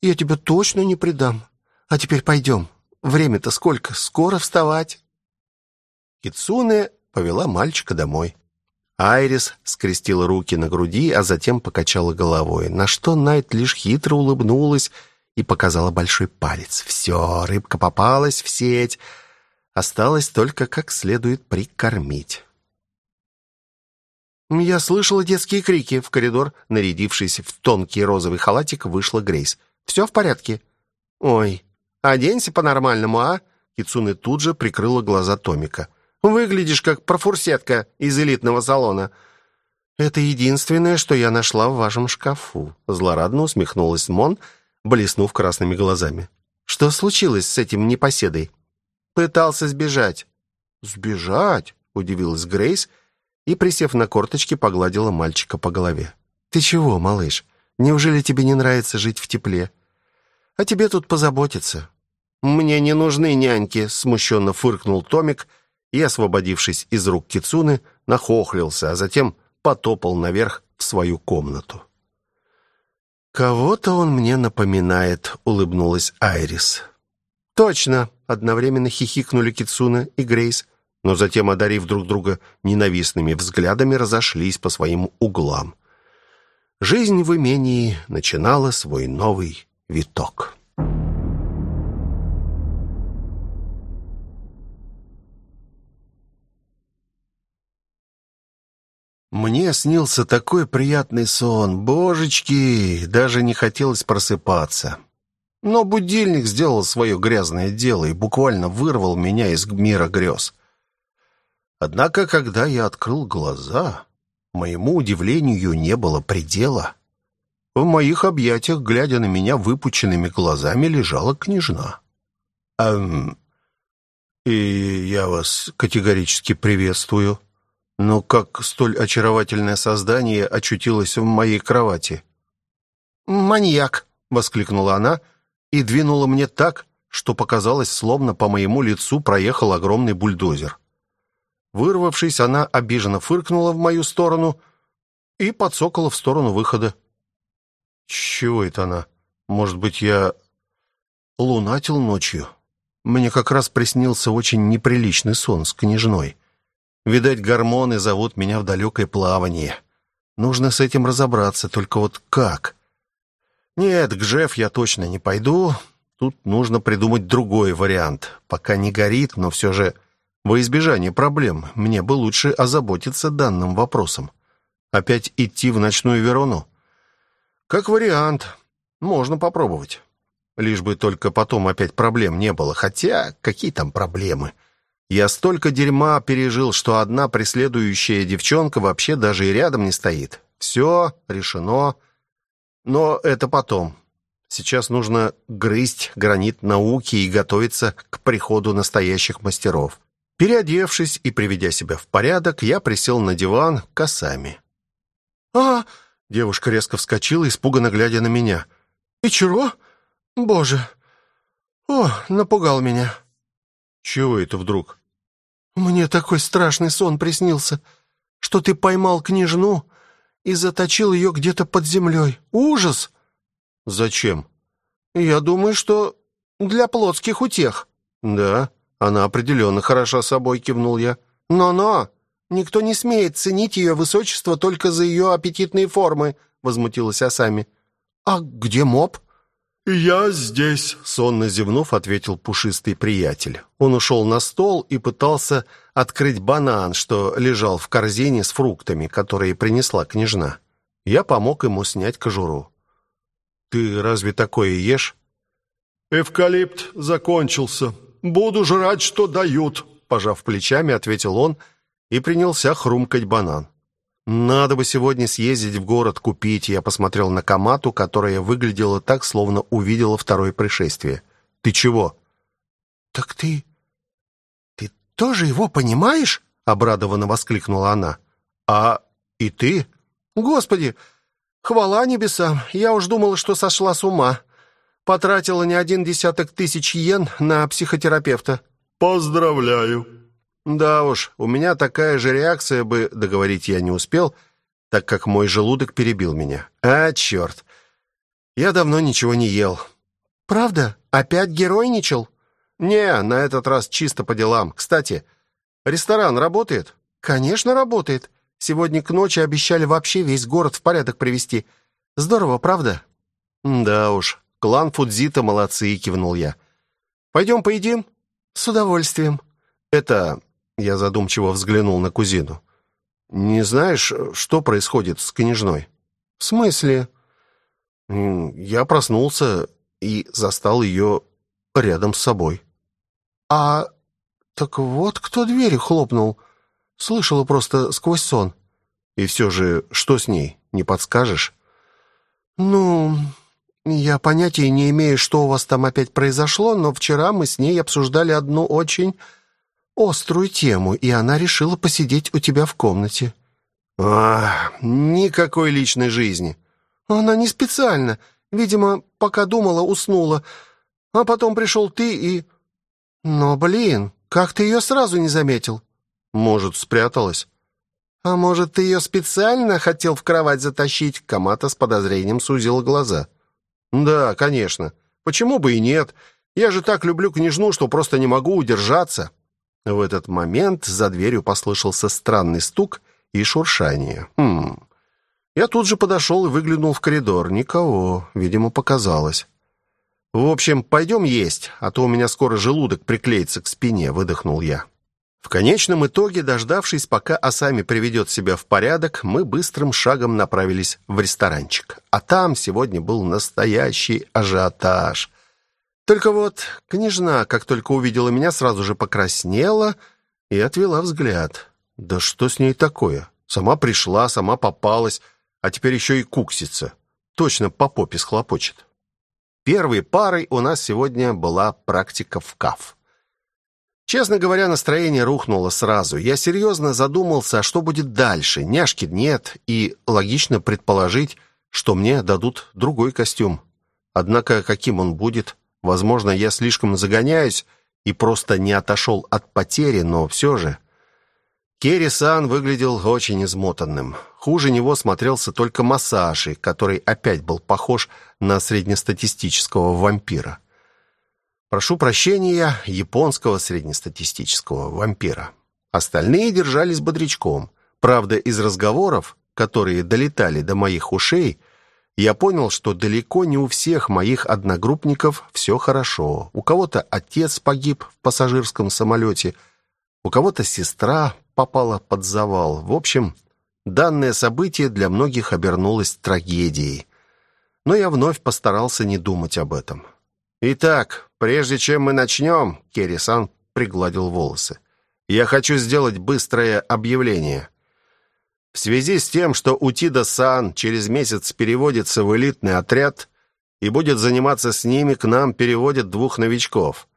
Я тебя точно не предам. А теперь пойдем. Время-то сколько? Скоро вставать. Кицуне повела мальчика домой. Айрис скрестила руки на груди, а затем покачала головой, на что Найт лишь хитро улыбнулась и показала большой палец. Все, рыбка попалась в сеть. Осталось только как следует прикормить. Я слышала детские крики. В коридор, нарядившись в тонкий розовый халатик, вышла Грейс. «Все в порядке?» «Ой, оденься по-нормальному, а?» Кицуне тут же прикрыла глаза Томика. «Выглядишь как профурсетка из элитного салона». «Это единственное, что я нашла в вашем шкафу», злорадно усмехнулась Мон, блеснув красными глазами. «Что случилось с этим непоседой?» «Пытался сбежать». «Сбежать?» — удивилась Грейс и, присев на корточки, погладила мальчика по голове. «Ты чего, малыш? Неужели тебе не нравится жить в тепле? А тебе тут позаботиться». «Мне не нужны няньки», — смущенно фыркнул Томик и, освободившись из рук Кицуны, нахохлился, а затем потопал наверх в свою комнату. «Кого-то он мне напоминает», — улыбнулась Айрис. «Точно!» — одновременно хихикнули Кицуна и Грейс, но затем, одарив друг друга ненавистными взглядами, разошлись по своим углам. Жизнь в имении начинала свой новый виток. Мне снился такой приятный сон. Божечки, даже не хотелось просыпаться. Но будильник сделал свое грязное дело и буквально вырвал меня из мира грез. Однако, когда я открыл глаза, моему удивлению не было предела. В моих объятиях, глядя на меня выпученными глазами, лежала княжна. «Эм, и я вас категорически приветствую», но как столь очаровательное создание очутилось в моей кровати? «Маньяк!» — воскликнула она и двинула мне так, что показалось, словно по моему лицу проехал огромный бульдозер. Вырвавшись, она обиженно фыркнула в мою сторону и подсокала в сторону выхода. «Чего это она? Может быть, я лунатил ночью? Мне как раз приснился очень неприличный сон с княжной». Видать, гормоны зовут меня в далекое плавание. Нужно с этим разобраться, только вот как? Нет, к Джефф я точно не пойду. Тут нужно придумать другой вариант. Пока не горит, но все же во избежание проблем мне бы лучше озаботиться данным вопросом. Опять идти в ночную Верону? Как вариант. Можно попробовать. Лишь бы только потом опять проблем не было. Хотя, какие там проблемы? — я столько дерьма пережил, что одна преследующая девчонка вообще даже и рядом не стоит. Все решено. Но это потом. Сейчас нужно грызть гранит науки и готовиться к приходу настоящих мастеров. Переодевшись и приведя себя в порядок, я присел на диван косами. «А!» — девушка резко вскочила, испуганно глядя на меня. «И чего? Боже! О, напугал меня!» «Чего это вдруг?» «Мне такой страшный сон приснился, что ты поймал княжну и заточил ее где-то под землей. Ужас!» «Зачем?» «Я думаю, что для плотских утех». «Да, она определенно хороша собой», — кивнул я. «Но-но, никто не смеет ценить ее высочество только за ее аппетитные формы», — возмутилась Асами. «А где моб?» «Я здесь», — сонно зевнув, ответил пушистый приятель. Он ушел на стол и пытался открыть банан, что лежал в корзине с фруктами, которые принесла княжна. Я помог ему снять кожуру. «Ты разве такое ешь?» «Эвкалипт закончился. Буду жрать, что дают», — пожав плечами, ответил он и принялся хрумкать банан. Надо бы сегодня съездить в город купить. Я посмотрел на Камату, которая выглядела так, словно увидела второе пришествие. Ты чего? Так ты ты тоже его понимаешь? обрадованно воскликнула она. А и ты? Господи, хвала небесам. Я уж думала, что сошла с ума. Потратила не один десяток тысяч йен на психотерапевта. Поздравляю. Да уж, у меня такая же реакция бы, договорить я не успел, так как мой желудок перебил меня. А, черт! Я давно ничего не ел. Правда? Опять геройничал? Не, на этот раз чисто по делам. Кстати, ресторан работает? Конечно, работает. Сегодня к ночи обещали вообще весь город в порядок привести. Здорово, правда? Да уж, клан Фудзита молодцы, кивнул я. Пойдем поедим? С удовольствием. Это я задумчиво взглянул на кузину. «Не знаешь, что происходит с княжной?» «В смысле?» «Я проснулся и застал ее рядом с собой». «А так вот кто дверь хлопнул. Слышала просто сквозь сон». «И все же, что с ней, не подскажешь?» «Ну, я понятия не имею, что у вас там опять произошло, но вчера мы с ней обсуждали одну очень острую тему, и она решила посидеть у тебя в комнате». «А, никакой личной жизни». «Она не специально. Видимо, пока думала, уснула. А потом пришел ты и...» «Но, блин, как ты ее сразу не заметил?» «Может, спряталась?» «А может, ты ее специально хотел в кровать затащить?» Камата с подозрением сузила глаза. «Да, конечно. Почему бы и нет? Я же так люблю княжну, что просто не могу удержаться». В этот момент за дверью послышался странный стук и шуршание. Хм. Я тут же подошел и выглянул в коридор. Никого, видимо, показалось. В общем, пойдем есть, а то у меня скоро желудок приклеится к спине, выдохнул я. В конечном итоге, дождавшись, пока Асами приведет себя в порядок, мы быстрым шагом направились в ресторанчик. А там сегодня был настоящий ажиотаж. Только вот княжна, как только увидела меня, сразу же покраснела и отвела взгляд. Да что с ней такое? Сама пришла, сама попалась, а теперь еще и куксится. Точно по попе схлопочет. Первой парой у нас сегодня была практика в КАФ. Честно говоря, настроение рухнуло сразу. Я серьезно задумался, а что будет дальше. Няшки нет, и логично предположить, что мне дадут другой костюм. Однако каким он будет, Возможно, я слишком загоняюсь и просто не отошел от потери, но все же... Керри-сан выглядел очень измотанным. Хуже него смотрелся только Масаши, который опять был похож на среднестатистического вампира. Прошу прощения, японского среднестатистического вампира. Остальные держались бодрячком. Правда, из разговоров, которые долетали до моих ушей, я понял, что далеко не у всех моих одногруппников все хорошо. У кого-то отец погиб в пассажирском самолете, у кого-то сестра попала под завал. В общем, данное событие для многих обернулось трагедией. Но я вновь постарался не думать об этом. «Итак, прежде чем мы начнем», — Керри-сан пригладил волосы, «я хочу сделать быстрое объявление». В связи с тем, что Утида-сан через месяц переводится в элитный отряд и будет заниматься с ними, к нам переводят двух новичков.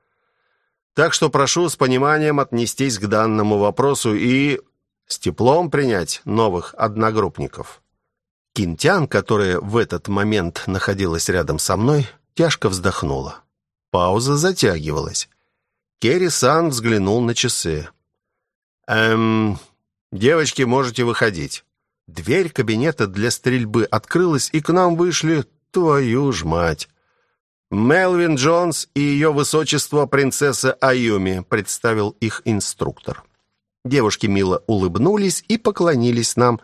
Так что прошу с пониманием отнестись к данному вопросу и с теплом принять новых одногруппников. Кинтян, которая в этот момент находилась рядом со мной, тяжко вздохнула. Пауза затягивалась. Керри-сан взглянул на часы. «Эм, «Девочки, можете выходить». Дверь кабинета для стрельбы открылась, и к нам вышли, твою ж мать. Мелвин Джонс и ее высочество принцесса Аюми, представил их инструктор. Девушки мило улыбнулись и поклонились нам.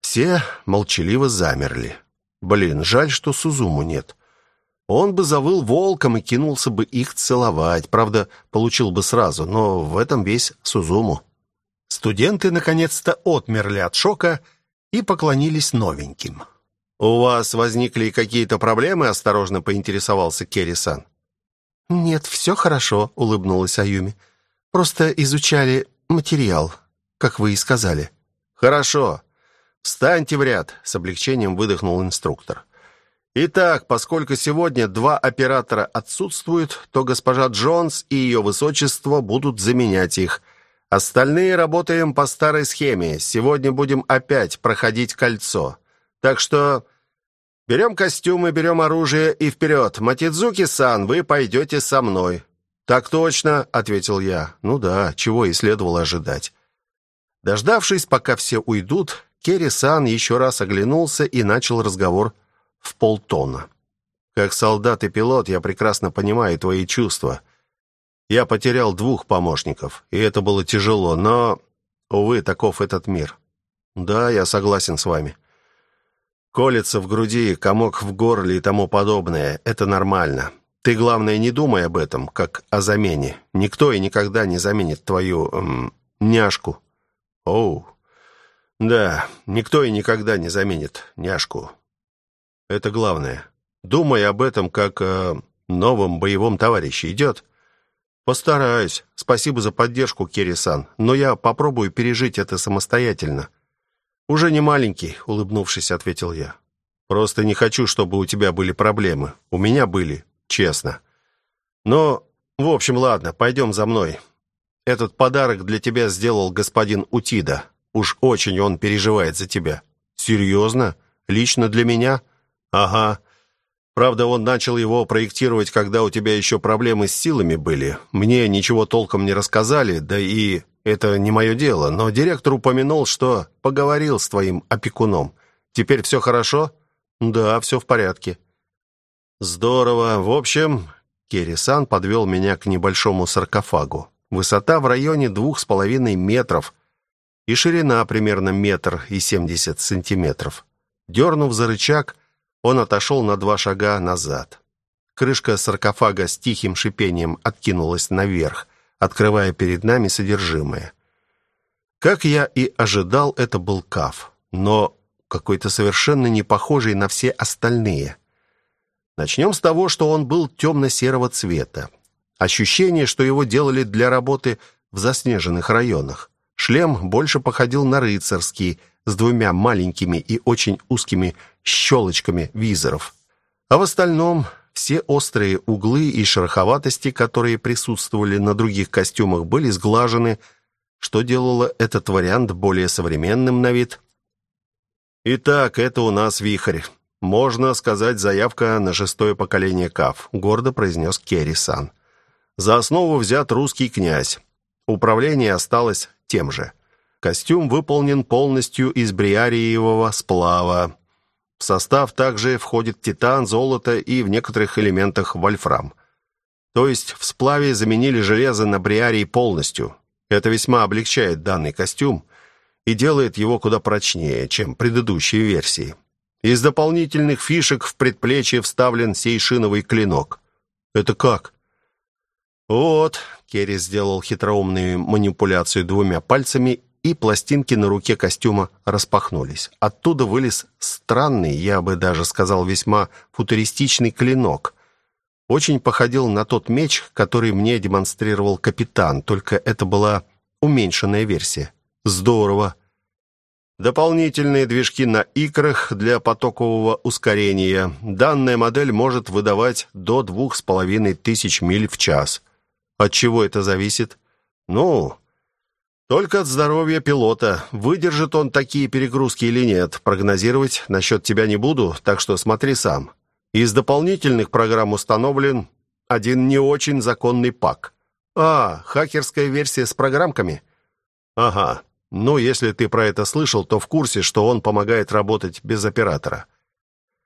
Все молчаливо замерли. Блин, жаль, что Сузуму нет. Он бы завыл волком и кинулся бы их целовать. Правда, получил бы сразу, но в этом весь Сузуму. Студенты наконец-то отмерли от шока и поклонились новеньким. «У вас возникли какие-то проблемы?» — осторожно поинтересовался Керри-сан. «Нет, все хорошо», — улыбнулась Аюми. «Просто изучали материал, как вы и сказали». «Хорошо. Встаньте в ряд», — с облегчением выдохнул инструктор. Итак, поскольку сегодня два оператора отсутствуют, то госпожа Джонс и ее высочество будут заменять их. Остальные работаем по старой схеме. Сегодня будем опять проходить кольцо. Так что берем костюмы, берем оружие и вперед. Матидзуки-сан, вы пойдете со мной. Так точно, ответил я. Ну да, чего и следовало ожидать. Дождавшись, пока все уйдут, Керри-сан еще раз оглянулся и начал разговор в полтона. Как солдат и пилот я прекрасно понимаю твои чувства. Я потерял двух помощников, и это было тяжело, но, увы, таков этот мир. Да, я согласен с вами. Колется в груди, комок в горле и тому подобное это нормально. Ты главное не думай об этом, как о замене. Никто и никогда не заменит твою эм, няшку. Оу. Да, никто и никогда не заменит няшку. Это главное. Думай об этом как о новом боевом товарище. Идет?» «Постараюсь. Спасибо за поддержку, Керри-сан. Но я попробую пережить это самостоятельно». «Уже не маленький», — улыбнувшись, ответил я. «Просто не хочу, чтобы у тебя были проблемы. У меня были, честно. Но, в общем, ладно, пойдем за мной. Этот подарок для тебя сделал господин Утида. Уж очень он переживает за тебя». «Серьезно? Лично для меня?» Ага. Правда, он начал его проектировать, когда у тебя еще проблемы с силами были. Мне ничего толком не рассказали, да и это не мое дело, но директор упомянул, что поговорил с твоим опекуном. Теперь все хорошо? Да, все в порядке. Здорово. В общем, Керри-сан подвел меня к небольшому саркофагу. Высота в районе двух с половиной метров и ширина примерно метр и семьдесят сантиметров. Дернув за рычаг, он отошел на два шага назад. Крышка саркофага с тихим шипением откинулась наверх, открывая перед нами содержимое. Как я и ожидал, это был каф, но какой-то совершенно не похожий на все остальные. Начнем с того, что он был темно-серого цвета. Ощущение, что его делали для работы в заснеженных районах. Шлем больше походил на рыцарский, с двумя маленькими и очень узкими щелочками визоров. А в остальном все острые углы и шероховатости, которые присутствовали на других костюмах, были сглажены, что делало этот вариант более современным на вид. «Итак, это у нас вихрь. Можно сказать, заявка на шестое поколение КАФ», — гордо произнес Керри-сан. «За основу взят русский князь. Управление осталось тем же. Костюм выполнен полностью из бриариевого сплава. В состав также входит титан, золото и в некоторых элементах вольфрам. То есть в сплаве заменили железо на бриарий полностью. Это весьма облегчает данный костюм и делает его куда прочнее, чем предыдущие версии. Из дополнительных фишек в предплечье вставлен сейшиновый клинок. Это как? Вот, Керри сделал хитроумную манипуляцию двумя пальцами и пластинки на руке костюма распахнулись. Оттуда вылез странный, я бы даже сказал, весьма футуристичный клинок. Очень походил на тот меч, который мне демонстрировал капитан, только это была уменьшенная версия. Здорово. Дополнительные движки на икрах для потокового ускорения. Данная модель может выдавать до двух с половиной тысяч миль в час. От чего это зависит? Ну, только от здоровья пилота. Выдержит он такие перегрузки или нет, прогнозировать насчет тебя не буду, так что смотри сам. Из дополнительных программ установлен один не очень законный пак. А, хакерская версия с программками? Ага. Ну, если ты про это слышал, то в курсе, что он помогает работать без оператора.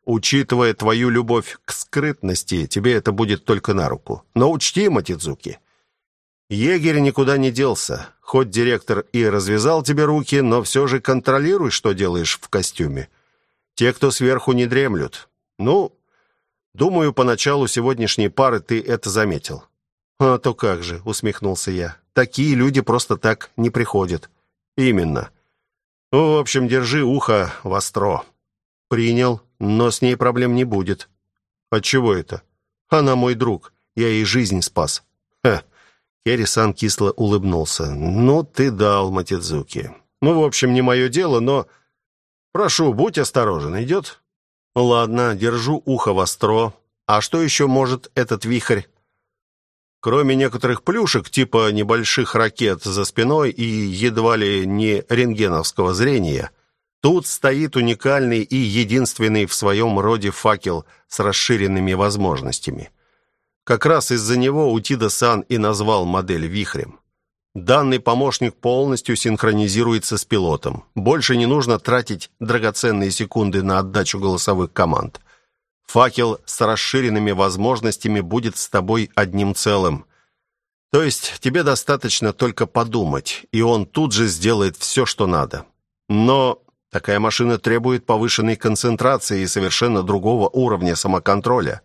Учитывая твою любовь к скрытности, тебе это будет только на руку. Но учти, Матидзуки, егерь никуда не делся. Хоть директор и развязал тебе руки, но все же контролируй, что делаешь в костюме. Те, кто сверху, не дремлют. Ну, думаю, поначалу сегодняшней пары ты это заметил. А то как же, усмехнулся я. Такие люди просто так не приходят. Именно. Ну, в общем, держи ухо востро. Принял, но с ней проблем не будет. Отчего это? Она мой друг. Я ей жизнь спас. Ха. Керри-сан кисло улыбнулся. Ну, ты дал, Матидзуки. Ну, в общем, не мое дело, но... Прошу, будь осторожен, идет? Ладно, держу ухо востро. А что еще может этот вихрь? Кроме некоторых плюшек, типа небольших ракет за спиной и едва ли не рентгеновского зрения, тут стоит уникальный и единственный в своем роде факел с расширенными возможностями. Как раз из-за него Утида-сан и назвал модель «Вихрем». Данный помощник полностью синхронизируется с пилотом. Больше не нужно тратить драгоценные секунды на отдачу голосовых команд. Факел с расширенными возможностями будет с тобой одним целым. То есть тебе достаточно только подумать, и он тут же сделает все, что надо. Но такая машина требует повышенной концентрации и совершенно другого уровня самоконтроля.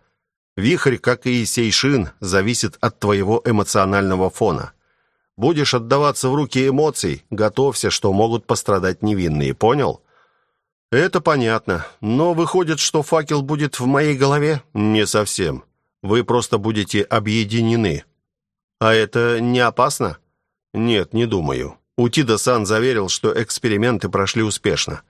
Вихрь, как и Сейшин, зависит от твоего эмоционального фона. Будешь отдаваться в руки эмоций, готовься, что могут пострадать невинные, понял? Это понятно, но выходит, что факел будет в моей голове? Не совсем. Вы просто будете объединены. А это не опасно? Нет, не думаю. Утида-сан заверил, что эксперименты прошли успешно.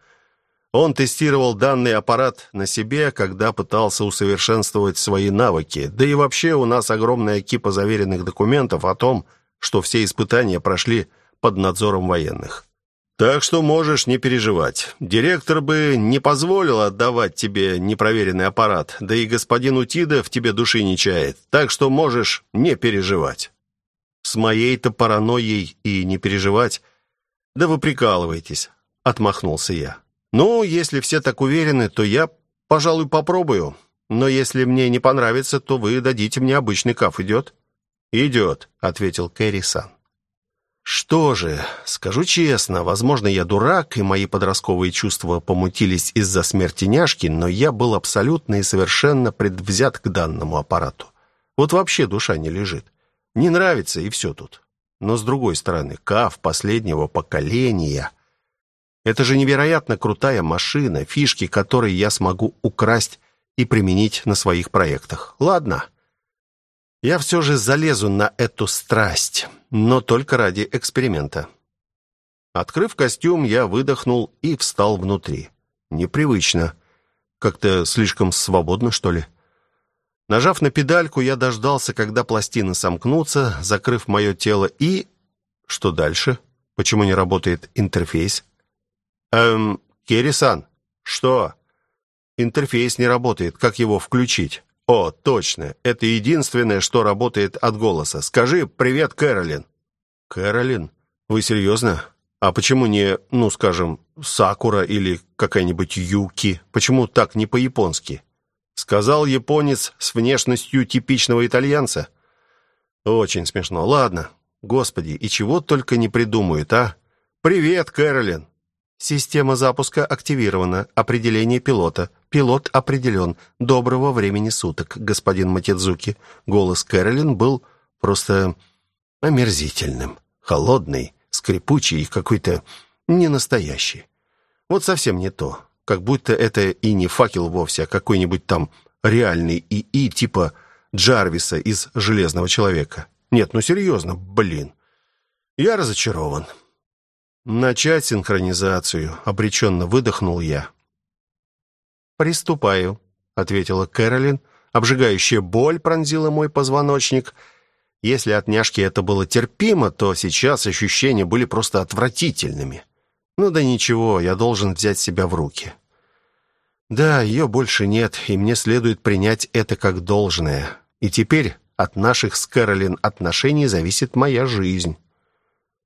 Он тестировал данный аппарат на себе, когда пытался усовершенствовать свои навыки. Да и вообще у нас огромная кипа заверенных документов о том, что все испытания прошли под надзором военных. Так что можешь не переживать. Директор бы не позволил отдавать тебе непроверенный аппарат, да и господин Утида в тебе души не чает. Так что можешь не переживать. С моей-то паранойей и не переживать. Да вы прикалываетесь, отмахнулся я. Ну, если все так уверены, то я, пожалуй, попробую. Но если мне не понравится, то вы дадите мне обычный каф, идет?» «Идет», — ответил Кэрри-сан. Что же, скажу честно, возможно, я дурак, и мои подростковые чувства помутились из-за смерти няшки, но я был абсолютно и совершенно предвзят к данному аппарату. Вот вообще душа не лежит. Не нравится, и все тут. Но с другой стороны, КАФ последнего поколения... Это же невероятно крутая машина, фишки которой я смогу украсть и применить на своих проектах. Ладно, я все же залезу на эту страсть, но только ради эксперимента. Открыв костюм, я выдохнул и встал внутри. Непривычно. Как-то слишком свободно, что ли. Нажав на педальку, я дождался, когда пластины сомкнутся, закрыв мое тело, и... Что дальше? Почему не работает интерфейс? Эм, Керри-сан, что? Интерфейс не работает. Как его включить? О, точно. Это единственное, что работает от голоса. Скажи «Привет, Кэролин». Кэролин? Вы серьезно? А почему не, ну, скажем, Сакура или какая-нибудь Юки? Почему так не по-японски? Сказал японец с внешностью типичного итальянца. Очень смешно. Ладно. Господи, и чего только не придумают, а? Привет, Кэролин. Система запуска активирована. Определение пилота. Пилот определен. Доброго времени суток, господин Матидзуки. Голос Кэролин был просто омерзительным. Холодный, скрипучий какой-то ненастоящий. Вот совсем не то. Как будто это и не факел вовсе, а какой-нибудь там реальный ИИ типа Джарвиса из «Железного человека». Нет, ну серьезно, блин. Я разочарован. «Начать синхронизацию», — обреченно выдохнул я. «Приступаю», — ответила Кэролин. Обжигающая боль пронзила мой позвоночник. Если от няшки это было терпимо, то сейчас ощущения были просто отвратительными. Ну да ничего, я должен взять себя в руки. Да, ее больше нет, и мне следует принять это как должное. И теперь от наших с Кэролин отношений зависит моя жизнь.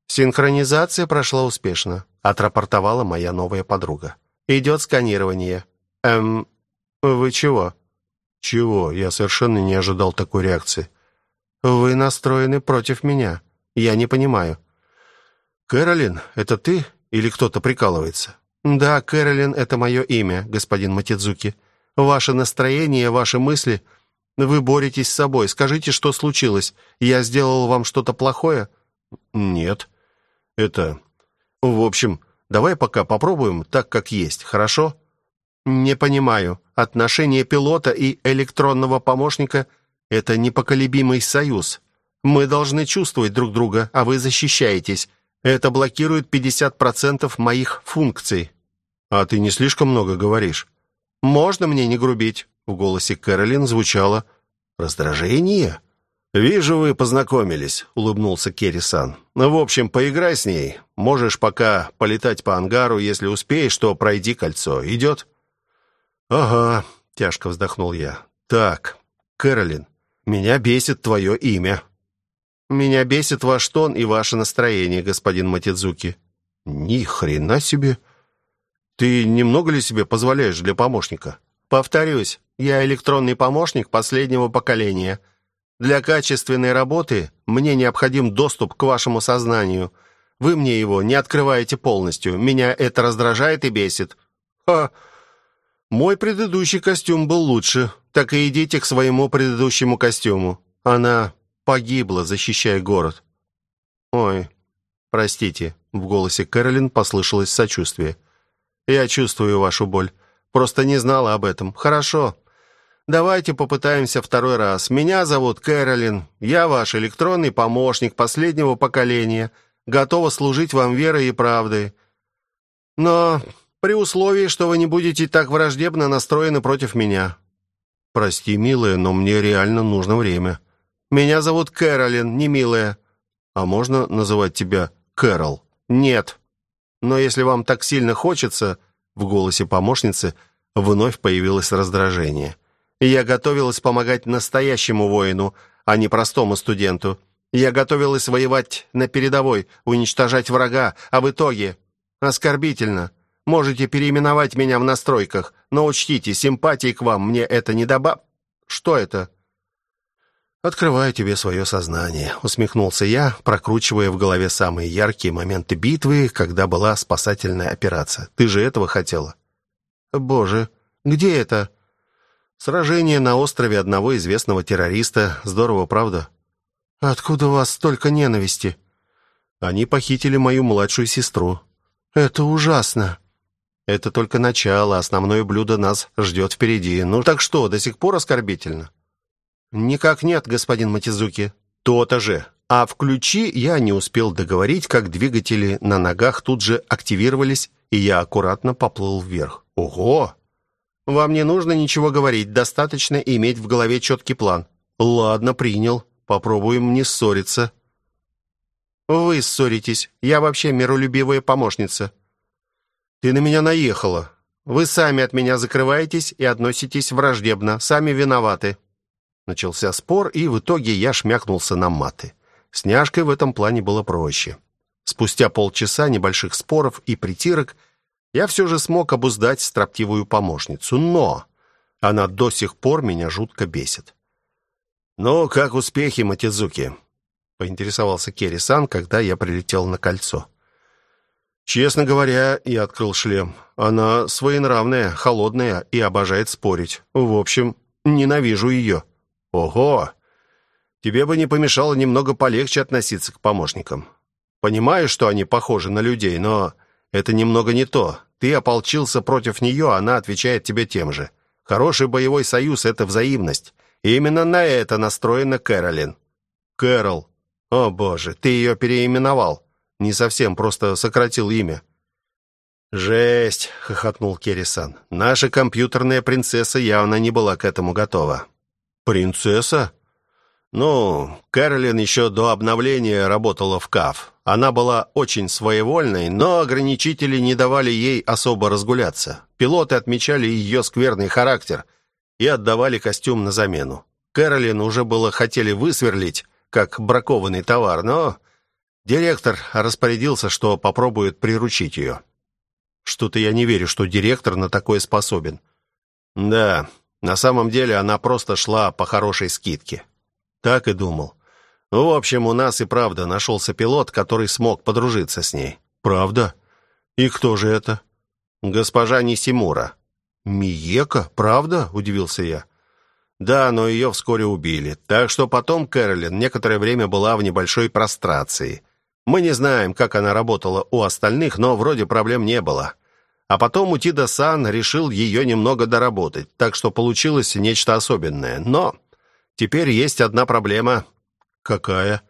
Синхронизация прошла успешно, отрапортовала моя новая подруга. Идет сканирование. Эм, вы чего? Чего? Я совершенно не ожидал такой реакции. Вы настроены против меня. Я не понимаю. Кэролин, это ты или кто-то прикалывается? Да, Кэролин это мое имя, господин Матидзуки. Ваше настроение, ваши мысли, вы боретесь с собой. Скажите, что случилось? Я сделал вам что-то плохое? Нет. Это в общем, давай пока попробуем так, как есть, хорошо? Не понимаю. Отношения пилота и электронного помощника это непоколебимый союз. Мы должны чувствовать друг друга, а вы защищаетесь. Это блокирует 50% моих функций. А ты не слишком много говоришь. Можно мне не грубить? В голосе Кэролин звучало раздражение. «Вижу, вы познакомились», — улыбнулся Керри-сан. «Ну, в общем, поиграй с ней. Можешь пока полетать по ангару. Если успеешь, то пройди кольцо. Идет?» «Ага», — тяжко вздохнул я. «Так, Кэролин, меня бесит твое имя». «Меня бесит ваш тон и ваше настроение, господин Матидзуки». «Ни хрена себе! Ты немного ли себе позволяешь для помощника?» «Повторюсь, я электронный помощник последнего поколения». Для качественной работы мне необходим доступ к вашему сознанию. Вы мне его не открываете полностью. Меня это раздражает и бесит. Ха. Мой предыдущий костюм был лучше. Так и идите к своему предыдущему костюму. Она погибла, защищая город. Ой, простите, в голосе Кэролин послышалось сочувствие. Я чувствую вашу боль. Просто не знала об этом. Хорошо. Давайте попытаемся второй раз. Меня зовут Кэролин. Я ваш электронный помощник последнего поколения. Готова служить вам верой и правдой. Но при условии, что вы не будете так враждебно настроены против меня. Прости, милая, но мне реально нужно время. Меня зовут Кэролин, не милая. А можно называть тебя Кэрол? Нет. Но если вам так сильно хочется, в голосе помощницы вновь появилось раздражение. Я готовилась помогать настоящему воину, а не простому студенту. Я готовилась воевать на передовой, уничтожать врага, а в итоге... Оскорбительно. Можете переименовать меня в настройках, но учтите, симпатии к вам мне это не добав... Что это? «Открываю тебе свое сознание», — усмехнулся я, прокручивая в голове самые яркие моменты битвы, когда была спасательная операция. «Ты же этого хотела?» «Боже, где это?» Сражение на острове одного известного террориста. Здорово, правда? Откуда у вас столько ненависти? Они похитили мою младшую сестру. Это ужасно. Это только начало, основное блюдо нас ждет впереди. Ну так что, до сих пор оскорбительно? Никак нет, господин Матизуки. То-то же. А в ключи я не успел договорить, как двигатели на ногах тут же активировались, и я аккуратно поплыл вверх. Ого! Вам не нужно ничего говорить, достаточно иметь в голове четкий план. Ладно, принял. Попробуем не ссориться. Вы ссоритесь. Я вообще миролюбивая помощница. Ты на меня наехала. Вы сами от меня закрываетесь и относитесь враждебно. Сами виноваты. Начался спор, и в итоге я шмякнулся на маты. С няшкой в этом плане было проще. Спустя полчаса небольших споров и притирок я все же смог обуздать строптивую помощницу, но она до сих пор меня жутко бесит. «Ну, как успехи, Матидзуки?» — поинтересовался Керри-сан, когда я прилетел на кольцо. «Честно говоря, я открыл шлем. Она своенравная, холодная и обожает спорить. В общем, ненавижу ее». «Ого! Тебе бы не помешало немного полегче относиться к помощникам. Понимаю, что они похожи на людей, но это немного не то. Ты ополчился против нее, она отвечает тебе тем же. Хороший боевой союз — это взаимность. И именно на это настроена Кэролин. Кэрол. О, боже, ты ее переименовал. Не совсем, просто сократил имя. «Жесть!» — хохотнул Керрисан. «Наша компьютерная принцесса явно не была к этому готова». «Принцесса?» «Ну, Кэролин еще до обновления работала в КАФ. Она была очень своевольной, но ограничители не давали ей особо разгуляться. Пилоты отмечали ее скверный характер и отдавали костюм на замену. Кэролин уже было хотели высверлить, как бракованный товар, но Директор распорядился, что попробует приручить ее. Что-то я не верю, что директор на такое способен. Да, на самом деле она просто шла по хорошей скидке. Так и думал. В общем, у нас и правда нашелся пилот, который смог подружиться с ней. Правда? И кто же это? Госпожа Нисимура. Миека? Правда? Удивился я. Да, но ее вскоре убили. Так что потом Кэролин некоторое время была в небольшой прострации. Мы не знаем, как она работала у остальных, но вроде проблем не было. А потом Утида-сан решил ее немного доработать, так что получилось нечто особенное. Но теперь есть одна проблема. Какая?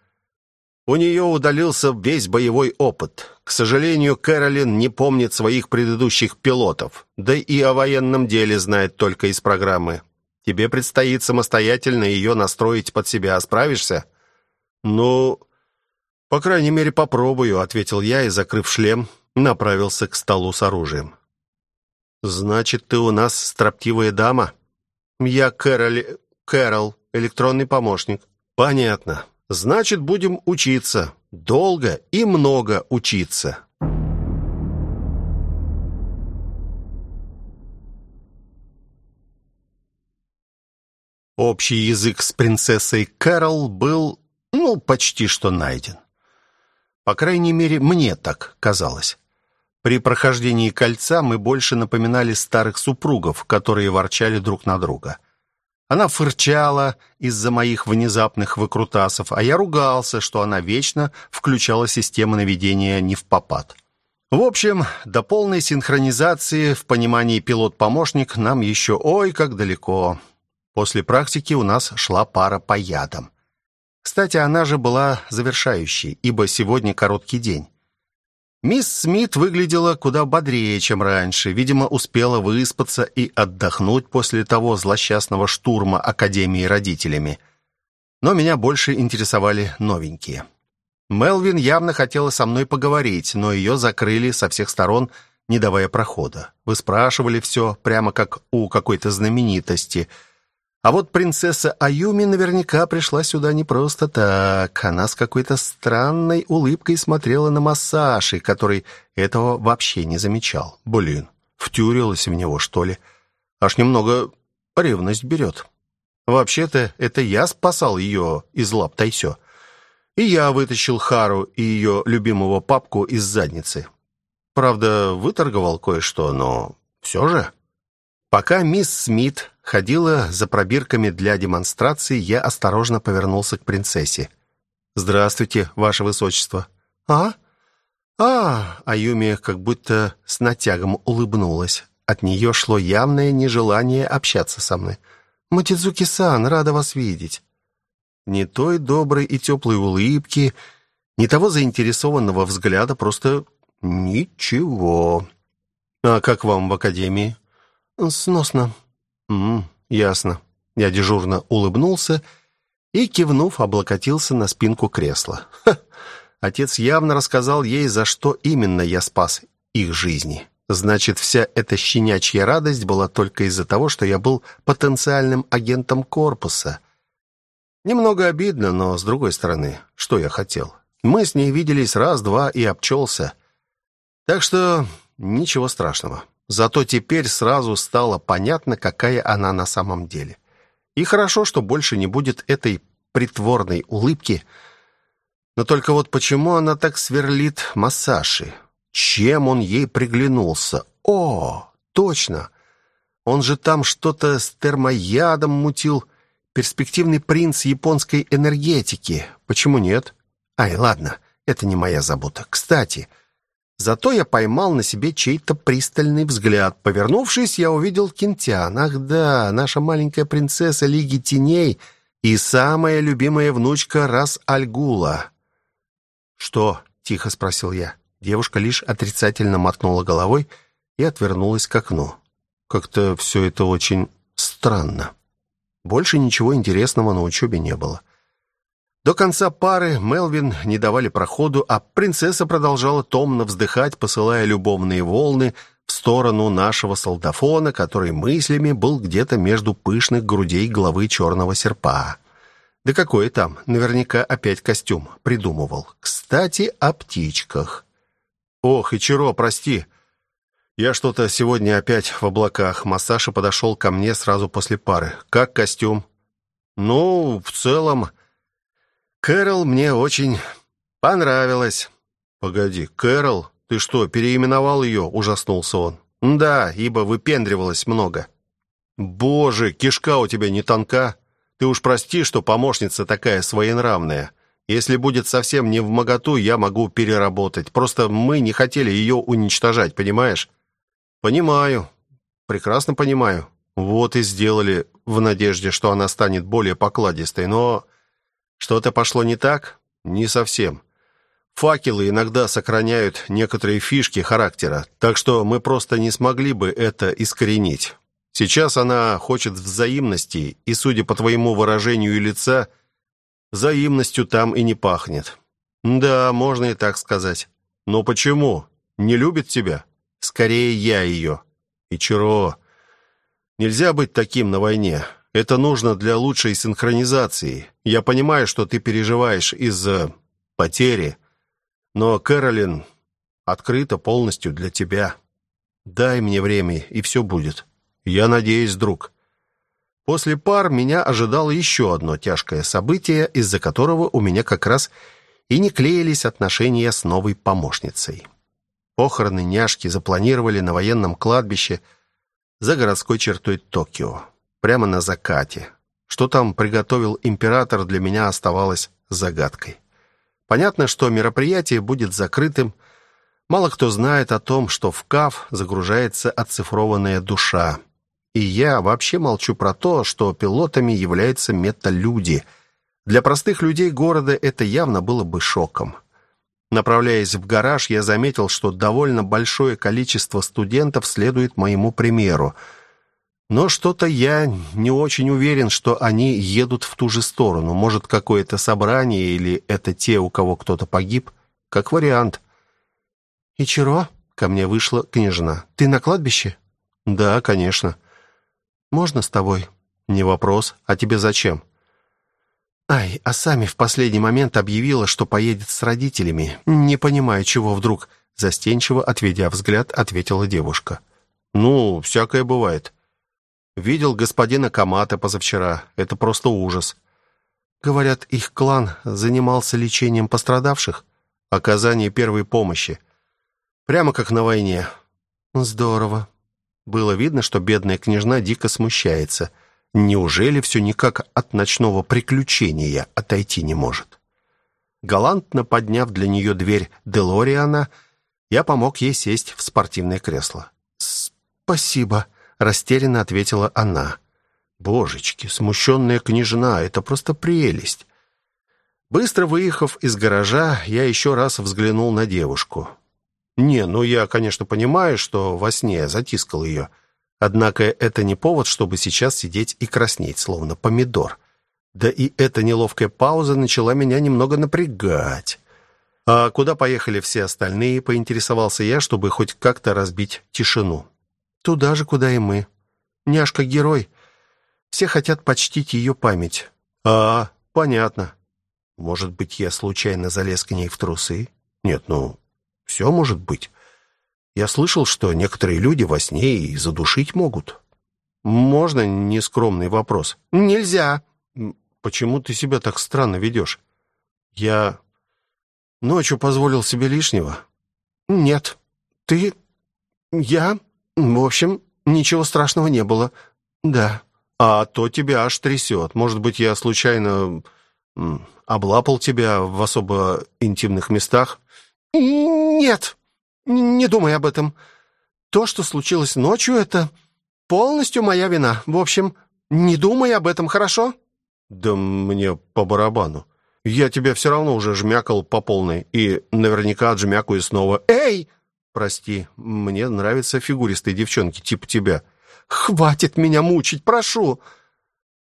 У нее удалился весь боевой опыт. К сожалению, Кэролин не помнит своих предыдущих пилотов, да и о военном деле знает только из программы. Тебе предстоит самостоятельно ее настроить под себя. Справишься? Ну, по крайней мере, попробую, ответил я и, закрыв шлем, направился к столу с оружием. Значит, ты у нас строптивая дама? Я Кэрол, Кэрол, электронный помощник. Понятно. Значит, будем учиться. Долго и много учиться. Общий язык с принцессой Кэрол был, ну, почти что найден. По крайней мере, мне так казалось. При прохождении кольца мы больше напоминали старых супругов, которые ворчали друг на друга. Она фырчала из-за моих внезапных выкрутасов, а я ругался, что она вечно включала систему наведения не в попад. В общем, до полной синхронизации в понимании пилот-помощник нам еще ой как далеко. После практики у нас шла пара по ядам. Кстати, она же была завершающей, ибо сегодня короткий день. Мисс Смит выглядела куда бодрее, чем раньше. Видимо, успела выспаться и отдохнуть после того злосчастного штурма Академии родителями. Но меня больше интересовали новенькие. Мелвин явно хотела со мной поговорить, но ее закрыли со всех сторон, не давая прохода. Вы спрашивали все, прямо как у какой-то знаменитости – а вот принцесса Аюми наверняка пришла сюда не просто так. Она с какой-то странной улыбкой смотрела на Массаши, который этого вообще не замечал. Блин, втюрилась в него, что ли? Аж немного ревность берет. Вообще-то это я спасал ее из лап Тайсё. И я вытащил Хару и ее любимого папку из задницы. Правда, выторговал кое-что, но все же... Пока мисс Смит ходила за пробирками для демонстрации, я осторожно повернулся к принцессе. «Здравствуйте, ваше высочество». «А? А!» Аюми как будто с натягом улыбнулась. От нее шло явное нежелание общаться со мной. «Матидзуки-сан, рада вас видеть». Ни той доброй и теплой улыбки, ни того заинтересованного взгляда, просто ничего. «А как вам в академии?» «Сносно». «М, ясно». Я дежурно улыбнулся и, кивнув, облокотился на спинку кресла. Ха! Отец явно рассказал ей, за что именно я спас их жизни. Значит, вся эта щенячья радость была только из-за того, что я был потенциальным агентом корпуса. Немного обидно, но, с другой стороны, что я хотел? Мы с ней виделись раз-два и обчелся. Так что ничего страшного. Зато теперь сразу стало понятно, какая она на самом деле. И хорошо, что больше не будет этой притворной улыбки. Но только вот почему она так сверлит Масаши? Чем он ей приглянулся? О, точно! Он же там что-то с термоядом мутил. Перспективный принц японской энергетики. Почему нет? Ай, ладно, это не моя забота. Кстати, Зато я поймал на себе чей-то пристальный взгляд. Повернувшись, я увидел Кентян. Ах да, наша маленькая принцесса Лиги Теней и самая любимая внучка Рас-Альгула. «Что?» — тихо спросил я. Девушка лишь отрицательно мотнула головой и отвернулась к окну. Как-то все это очень странно. Больше ничего интересного на учебе не было. До конца пары Мелвин не давали проходу, а принцесса продолжала томно вздыхать, посылая любовные волны в сторону нашего солдафона, который мыслями был где-то между пышных грудей главы черного серпа. Да какой там? Наверняка опять костюм придумывал. Кстати, о птичках. Ох, и Ичиро, прости. Я что-то сегодня опять в облаках. Массаша подошел ко мне сразу после пары. Как костюм? Ну, в целом... Кэрол мне очень понравилась. Погоди, Кэрол? Ты что, переименовал ее? Ужаснулся он. Да, ибо выпендривалась много. Боже, кишка у тебя не тонка. Ты уж прости, что помощница такая своенравная. Если будет совсем не в моготу, я могу переработать. Просто мы не хотели ее уничтожать, понимаешь? Понимаю. Прекрасно понимаю. Вот и сделали в надежде, что она станет более покладистой, но что-то пошло не так? Не совсем. Факелы иногда сохраняют некоторые фишки характера, так что мы просто не смогли бы это искоренить. Сейчас она хочет взаимности, и, судя по твоему выражению лица, взаимностью там и не пахнет. Да, можно и так сказать. Но почему? Не любит тебя? Скорее я ее. Ичиро, нельзя быть таким на войне. Это нужно для лучшей синхронизации. Я понимаю, что ты переживаешь из-за потери, но Кэролин открыта полностью для тебя. Дай мне время, и все будет. Я надеюсь, друг. После пар меня ожидало еще одно тяжкое событие, из-за которого у меня как раз и не клеились отношения с новой помощницей. Похороны няшки запланировали на военном кладбище за городской чертой Токио, прямо на закате. Что там приготовил император, для меня оставалось загадкой. Понятно, что мероприятие будет закрытым. Мало кто знает о том, что в КАФ загружается оцифрованная душа. И я вообще молчу про то, что пилотами являются металюди. Для простых людей города это явно было бы шоком. Направляясь в гараж, я заметил, что довольно большое количество студентов следует моему примеру. Но что-то я не очень уверен, что они едут в ту же сторону. Может, какое-то собрание или это те, у кого кто-то погиб? Как вариант. «Ичиро?» — ко мне вышла княжна. «Ты на кладбище?» «Да, конечно». Можно с тобой?» «Не вопрос. А тебе зачем?» «Ай, а сами в последний момент объявила, что поедет с родителями. Не понимаю, чего вдруг...» Застенчиво, отведя взгляд, ответила девушка. «Ну, всякое бывает. Видел господина Камата позавчера. Это просто ужас. Говорят, их клан занимался лечением пострадавших, оказанием первой помощи. Прямо как на войне. Здорово. Было видно, что бедная княжна дико смущается. Неужели все никак от ночного приключения отойти не может? Галантно подняв для нее дверь Делориана, я помог ей сесть в спортивное кресло. «Спасибо», — растерянно ответила она. «Божечки, смущенная княжна, это просто прелесть». Быстро выехав из гаража, я еще раз взглянул на девушку. Не, ну я, конечно, понимаю, что во сне затискал ее. Однако это не повод, чтобы сейчас сидеть и краснеть, словно помидор. Да и эта неловкая пауза начала меня немного напрягать. «А куда поехали все остальные?» — поинтересовался я, чтобы хоть как-то разбить тишину. «Туда же, куда и мы. Няшка — герой. Все хотят почтить ее память». «А, понятно. Может быть, я случайно залез к ней в трусы? Нет, ну, все может быть. Я слышал, что некоторые люди во сне и задушить могут. Можно нескромный вопрос? Нельзя. Почему ты себя так странно ведешь? Я ночью позволил себе лишнего? Нет. Ты... Я... В общем, ничего страшного не было. Да. А то тебя аж трясет. Может быть, я случайно облапал тебя в особо интимных местах? «Нет, не думай об этом. То, что случилось ночью, это полностью моя вина. В общем, не думай об этом, хорошо?» «Да мне по барабану. Я тебя все равно уже жмякал по полной, и наверняка отжмякаю снова. Эй!» «Прости, мне нравятся фигуристые девчонки, типа тебя». «Хватит меня мучить, прошу!»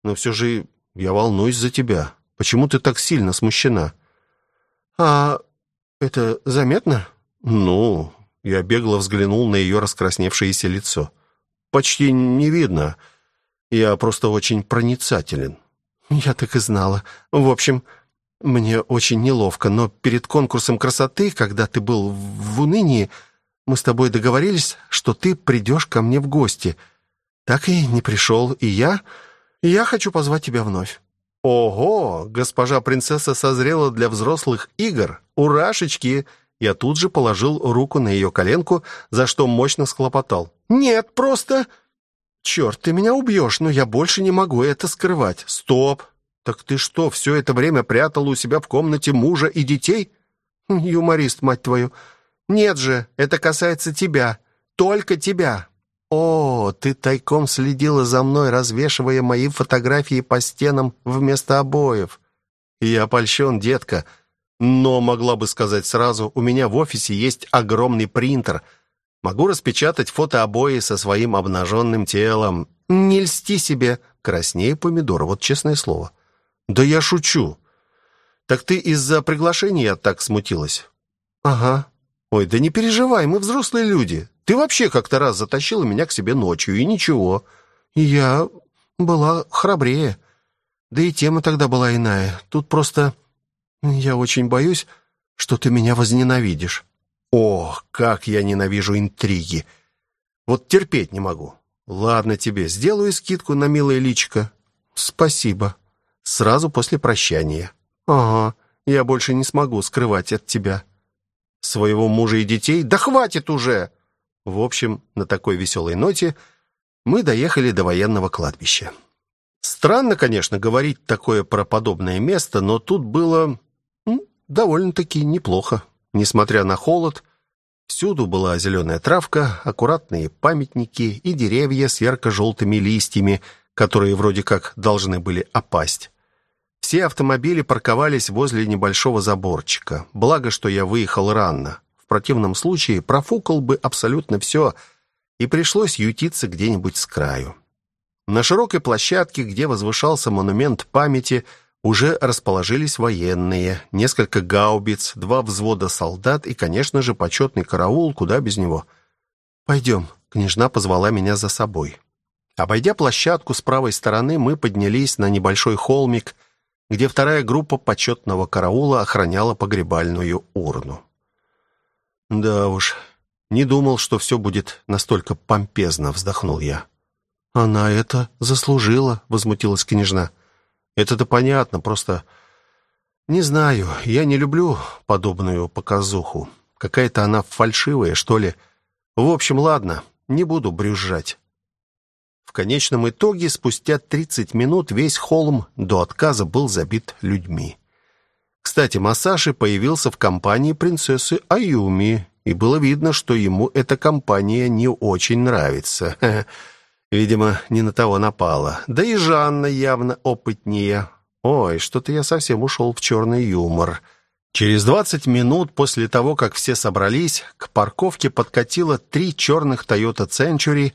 «Но все же я волнуюсь за тебя. Почему ты так сильно смущена?» «А это заметно? Ну, я бегло взглянул на ее раскрасневшееся лицо. Почти не видно. Я просто очень проницателен. Я так и знала. В общем, мне очень неловко, но перед конкурсом красоты, когда ты был в унынии, мы с тобой договорились, что ты придешь ко мне в гости. Так и не пришел, и я... Я хочу позвать тебя вновь». «Ого! Госпожа принцесса созрела для взрослых игр! Урашечки!» Я тут же положил руку на ее коленку, за что мощно схлопотал. «Нет, просто...» «Черт, ты меня убьешь, но я больше не могу это скрывать». «Стоп! Так ты что, все это время прятал у себя в комнате мужа и детей?» «Юморист, мать твою! Нет же, это касается тебя, только тебя!» «О, ты тайком следила за мной, развешивая мои фотографии по стенам вместо обоев. Я польщен, детка, но могла бы сказать сразу, у меня в офисе есть огромный принтер. Могу распечатать фотообои со своим обнаженным телом. Не льсти себе, краснее помидора, вот честное слово. Да я шучу. Так ты из-за приглашения так смутилась? Ага. Ой, да не переживай, мы взрослые люди. Ты вообще как-то раз затащила меня к себе ночью, и ничего. Я была храбрее. Да и тема тогда была иная. Тут просто... Я очень боюсь, что ты меня возненавидишь. Ох, как я ненавижу интриги. Вот терпеть не могу. Ладно тебе, сделаю скидку на милое личико. Спасибо. Сразу после прощания. Ага, я больше не смогу скрывать от тебя. Своего мужа и детей? Да хватит уже! В общем, на такой веселой ноте мы доехали до военного кладбища. Странно, конечно, говорить такое про подобное место, но тут было довольно-таки неплохо. Несмотря на холод, всюду была зеленая травка, аккуратные памятники и деревья с ярко-желтыми листьями, которые вроде как должны были опасть. Все автомобили парковались возле небольшого заборчика. Благо, что я выехал рано противном случае профукал бы абсолютно все, и пришлось ютиться где-нибудь с краю. На широкой площадке, где возвышался монумент памяти, уже расположились военные, несколько гаубиц, два взвода солдат и, конечно же, почетный караул, куда без него. «Пойдем», — княжна позвала меня за собой. Обойдя площадку с правой стороны, мы поднялись на небольшой холмик, где вторая группа почетного караула охраняла погребальную урну. «Да уж, не думал, что все будет настолько помпезно», — вздохнул я. «Она это заслужила», — возмутилась княжна. «Это-то понятно, просто...» «Не знаю, я не люблю подобную показуху. Какая-то она фальшивая, что ли. В общем, ладно, не буду брюзжать». В конечном итоге, спустя 30 минут, весь холм до отказа был забит людьми. Кстати, Масаши появился в компании принцессы Аюми, и было видно, что ему эта компания не очень нравится. Видимо, не на того напала. Да и Жанна явно опытнее. Ой, что-то я совсем ушел в черный юмор. Через 20 минут после того, как все собрались, к парковке подкатило три черных Toyota Century.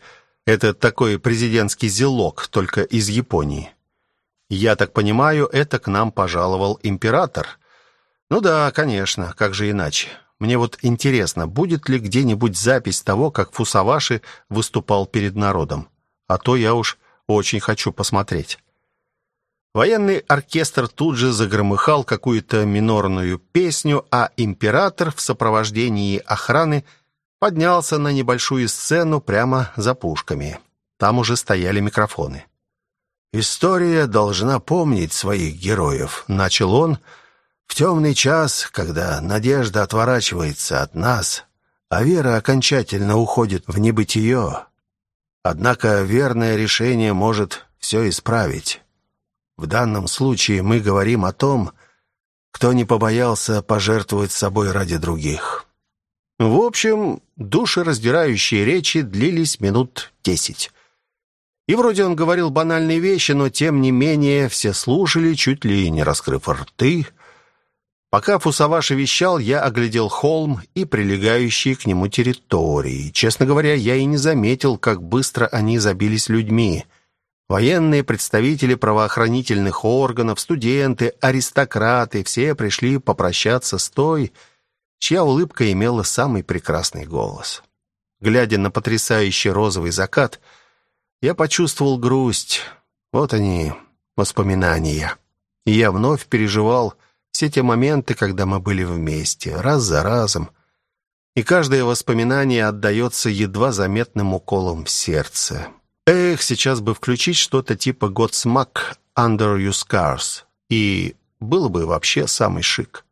Это такой президентский зелок, только из Японии. Я так понимаю, это к нам пожаловал император. Ну да, конечно, как же иначе. Мне вот интересно, будет ли где-нибудь запись того, как Фусаваши выступал перед народом. А то я уж очень хочу посмотреть. Военный оркестр тут же загромыхал какую-то минорную песню, а император в сопровождении охраны поднялся на небольшую сцену прямо за пушками. Там уже стояли микрофоны. «История должна помнить своих героев», — начал он. «В темный час, когда надежда отворачивается от нас, а вера окончательно уходит в небытие. Однако верное решение может все исправить. В данном случае мы говорим о том, кто не побоялся пожертвовать собой ради других». В общем, душераздирающие речи длились минут десять. И вроде он говорил банальные вещи, но тем не менее все слушали, чуть ли не раскрыв рты. Пока Фусаваши вещал, я оглядел холм и прилегающие к нему территории. Честно говоря, я и не заметил, как быстро они забились людьми. Военные представители правоохранительных органов, студенты, аристократы — все пришли попрощаться с той, чья улыбка имела самый прекрасный голос. Глядя на потрясающий розовый закат — я почувствовал грусть. Вот они, Воспоминания. И я вновь переживал все те моменты, когда мы были вместе, раз за разом. И каждое воспоминание отдается едва заметным уколом в сердце. Эх, сейчас бы включить что-то типа «Godsmack Under Your Scars», и было бы вообще самый шик.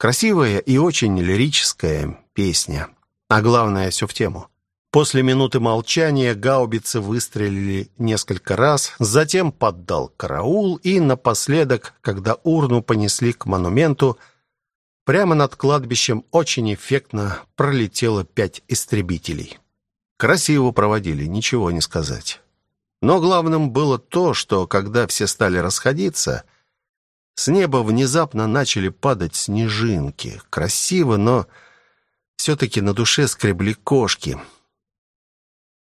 Красивая и очень лирическая песня. А главное, все в тему. После минуты молчания гаубицы выстрелили несколько раз, затем поддал караул, и напоследок, когда урну понесли к монументу, прямо над кладбищем очень эффектно пролетело пять истребителей. Красиво проводили, ничего не сказать. Но главным было то, что когда все стали расходиться, с неба внезапно начали падать снежинки. Красиво, но все-таки на душе скребли кошки —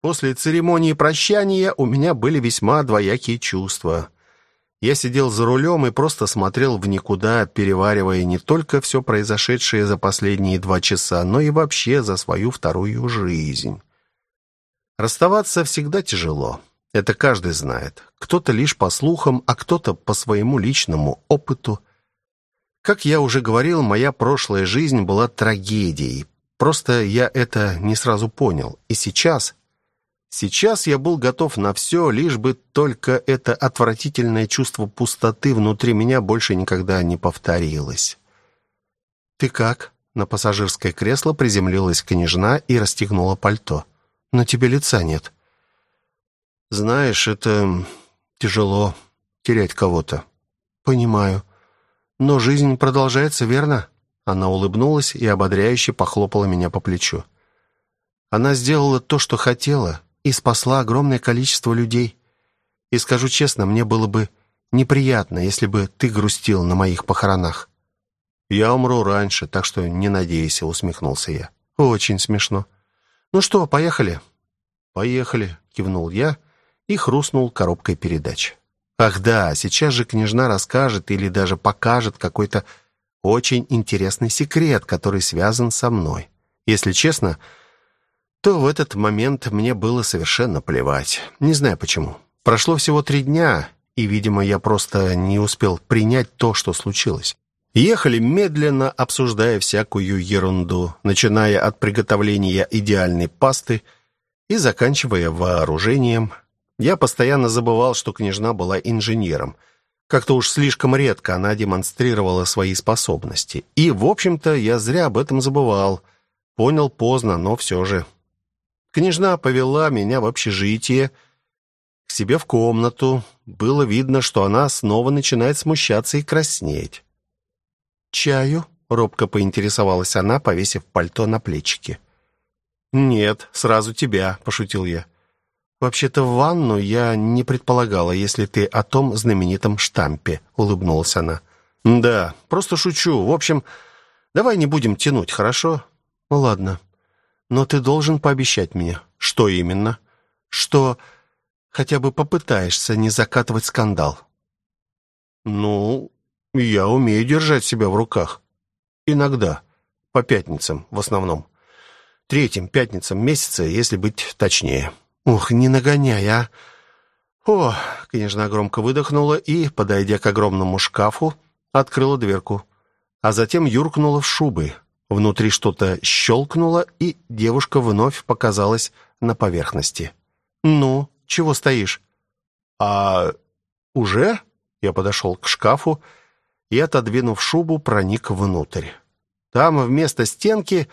После церемонии прощания у меня были весьма двоякие чувства. Я сидел за рулем и просто смотрел в никуда, переваривая не только все произошедшее за последние два часа, но и вообще за свою вторую жизнь. Расставаться всегда тяжело. Это каждый знает. Кто-то лишь по слухам, а кто-то по своему личному опыту. Как я уже говорил, моя прошлая жизнь была трагедией. Просто я это не сразу понял. И сейчас Сейчас я был готов на все, лишь бы только это отвратительное чувство пустоты внутри меня больше никогда не повторилось. «Ты как?» На пассажирское кресло приземлилась княжна и расстегнула пальто. «На тебе лица нет». «Знаешь, это тяжело терять кого-то». «Понимаю. Но жизнь продолжается, верно?» Она улыбнулась и ободряюще похлопала меня по плечу. «Она сделала то, что хотела, и спасла огромное количество людей. И скажу честно, мне было бы неприятно, если бы ты грустил на моих похоронах. Я умру раньше, так что не надейся, усмехнулся я. Очень смешно. Ну что, поехали? Поехали, кивнул я и хрустнул коробкой передач. Ах да, сейчас же княжна расскажет или даже покажет какой-то очень интересный секрет, который связан со мной. Если честно, то в этот момент мне было совершенно плевать. Не знаю почему. Прошло всего три дня, и, видимо, я просто не успел принять то, что случилось. Ехали медленно, обсуждая всякую ерунду, начиная от приготовления идеальной пасты и заканчивая вооружением. Я постоянно забывал, что княжна была инженером. Как-то уж слишком редко она демонстрировала свои способности. И, в общем-то, я зря об этом забывал. Понял поздно, но все же Княжна повела меня в общежитие, к себе в комнату. Было видно, что она снова начинает смущаться и краснеть. «Чаю?» — робко поинтересовалась она, повесив пальто на плечики. «Нет, сразу тебя», — пошутил я. «Вообще-то в ванну я не предполагала, если ты о том знаменитом штампе», — улыбнулась она. «Да, просто шучу. В общем, давай не будем тянуть, хорошо?» «Ладно». Но ты должен пообещать мне. Что именно? Что хотя бы попытаешься не закатывать скандал. Ну, я умею держать себя в руках. Иногда. По пятницам в основном. Третьим пятницам месяца, если быть точнее. Ух, не нагоняй, а. О, княжна громко выдохнула и, подойдя к огромному шкафу, открыла дверку, а затем юркнула в шубы. Внутри что-то щелкнуло, и девушка вновь показалась на поверхности. «Ну, чего стоишь?» «А уже?» Я подошел к шкафу и, отодвинув шубу, проник внутрь. Там вместо стенки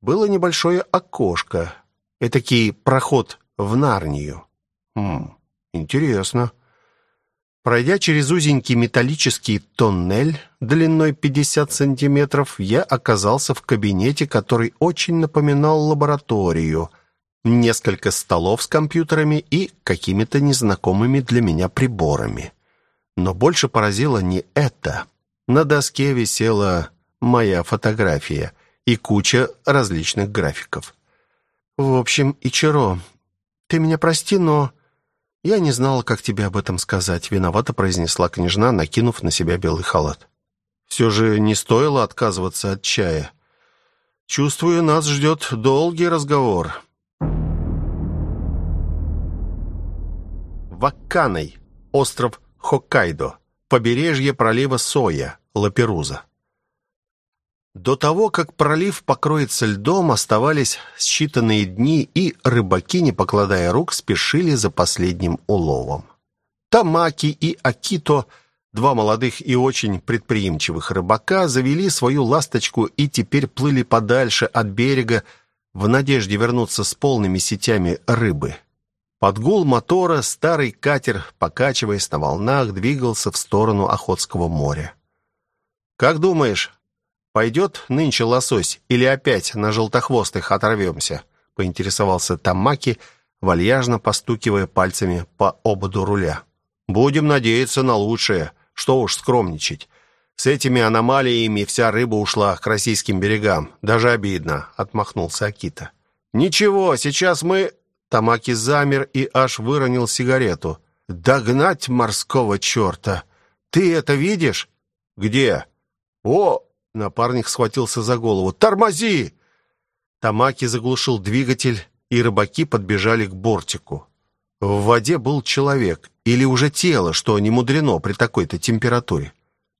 было небольшое окошко, этакий проход в Нарнию. Хм, интересно. Пройдя через узенький металлический тоннель длиной 50 сантиметров, я оказался в кабинете, который очень напоминал лабораторию. Несколько столов с компьютерами и какими-то незнакомыми для меня приборами. Но больше поразило не это. На доске висела моя фотография и куча различных графиков. «В общем, Ичиро, ты меня прости, но...» «Я не знала, как тебе об этом сказать», — виновато произнесла княжна, накинув на себя белый халат. «Все же не стоило отказываться от чая. Чувствую, нас ждет долгий разговор». Вакканой, остров Хоккайдо, побережье пролива Соя, Лаперуза. До того, как пролив покроется льдом, оставались считанные дни, и рыбаки, не покладая рук, спешили за последним уловом. Тамаки и Акито, два молодых и очень предприимчивых рыбака, завели свою ласточку и теперь плыли подальше от берега в надежде вернуться с полными сетями рыбы. Под гул мотора старый катер, покачиваясь на волнах, двигался в сторону Охотского моря. «Как думаешь, Пойдет нынче лосось или опять на желтохвостых оторвемся?» — поинтересовался Тамаки, вальяжно постукивая пальцами по ободу руля. «Будем надеяться на лучшее. Что уж скромничать. С этими аномалиями вся рыба ушла к российским берегам. Даже обидно», — отмахнулся Акита. «Ничего, сейчас мы...» Тамаки замер и аж выронил сигарету. «Догнать морского черта! Ты это видишь?» «Где?» «О, Напарник схватился за голову. «Тормози!» Тамаки заглушил двигатель, и рыбаки подбежали к бортику. В воде был человек, или уже тело, что не мудрено при такой-то температуре.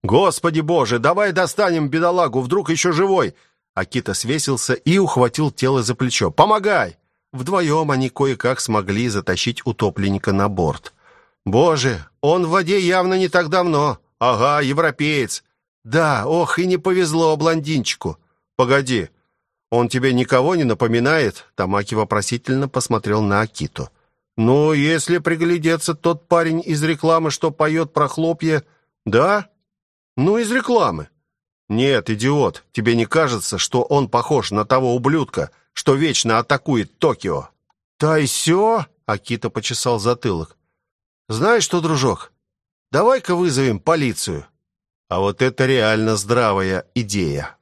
«Господи боже, давай достанем бедолагу, вдруг еще живой!» Акита свесился и ухватил тело за плечо. «Помогай!» Вдвоем они кое-как смогли затащить утопленника на борт. «Боже, он в воде явно не так давно. Ага, европеец. «Да, ох, и не повезло блондинчику». «Погоди, он тебе никого не напоминает?» Тамаки вопросительно посмотрел на Акиту. «Ну, если приглядеться, тот парень из рекламы, что поет про хлопья...» «Да? Ну, из рекламы». «Нет, идиот, тебе не кажется, что он похож на того ублюдка, что вечно атакует Токио?» «Тайсё?» — Акита почесал затылок. «Знаешь что, дружок, давай-ка вызовем полицию». А вот это реально здравая идея.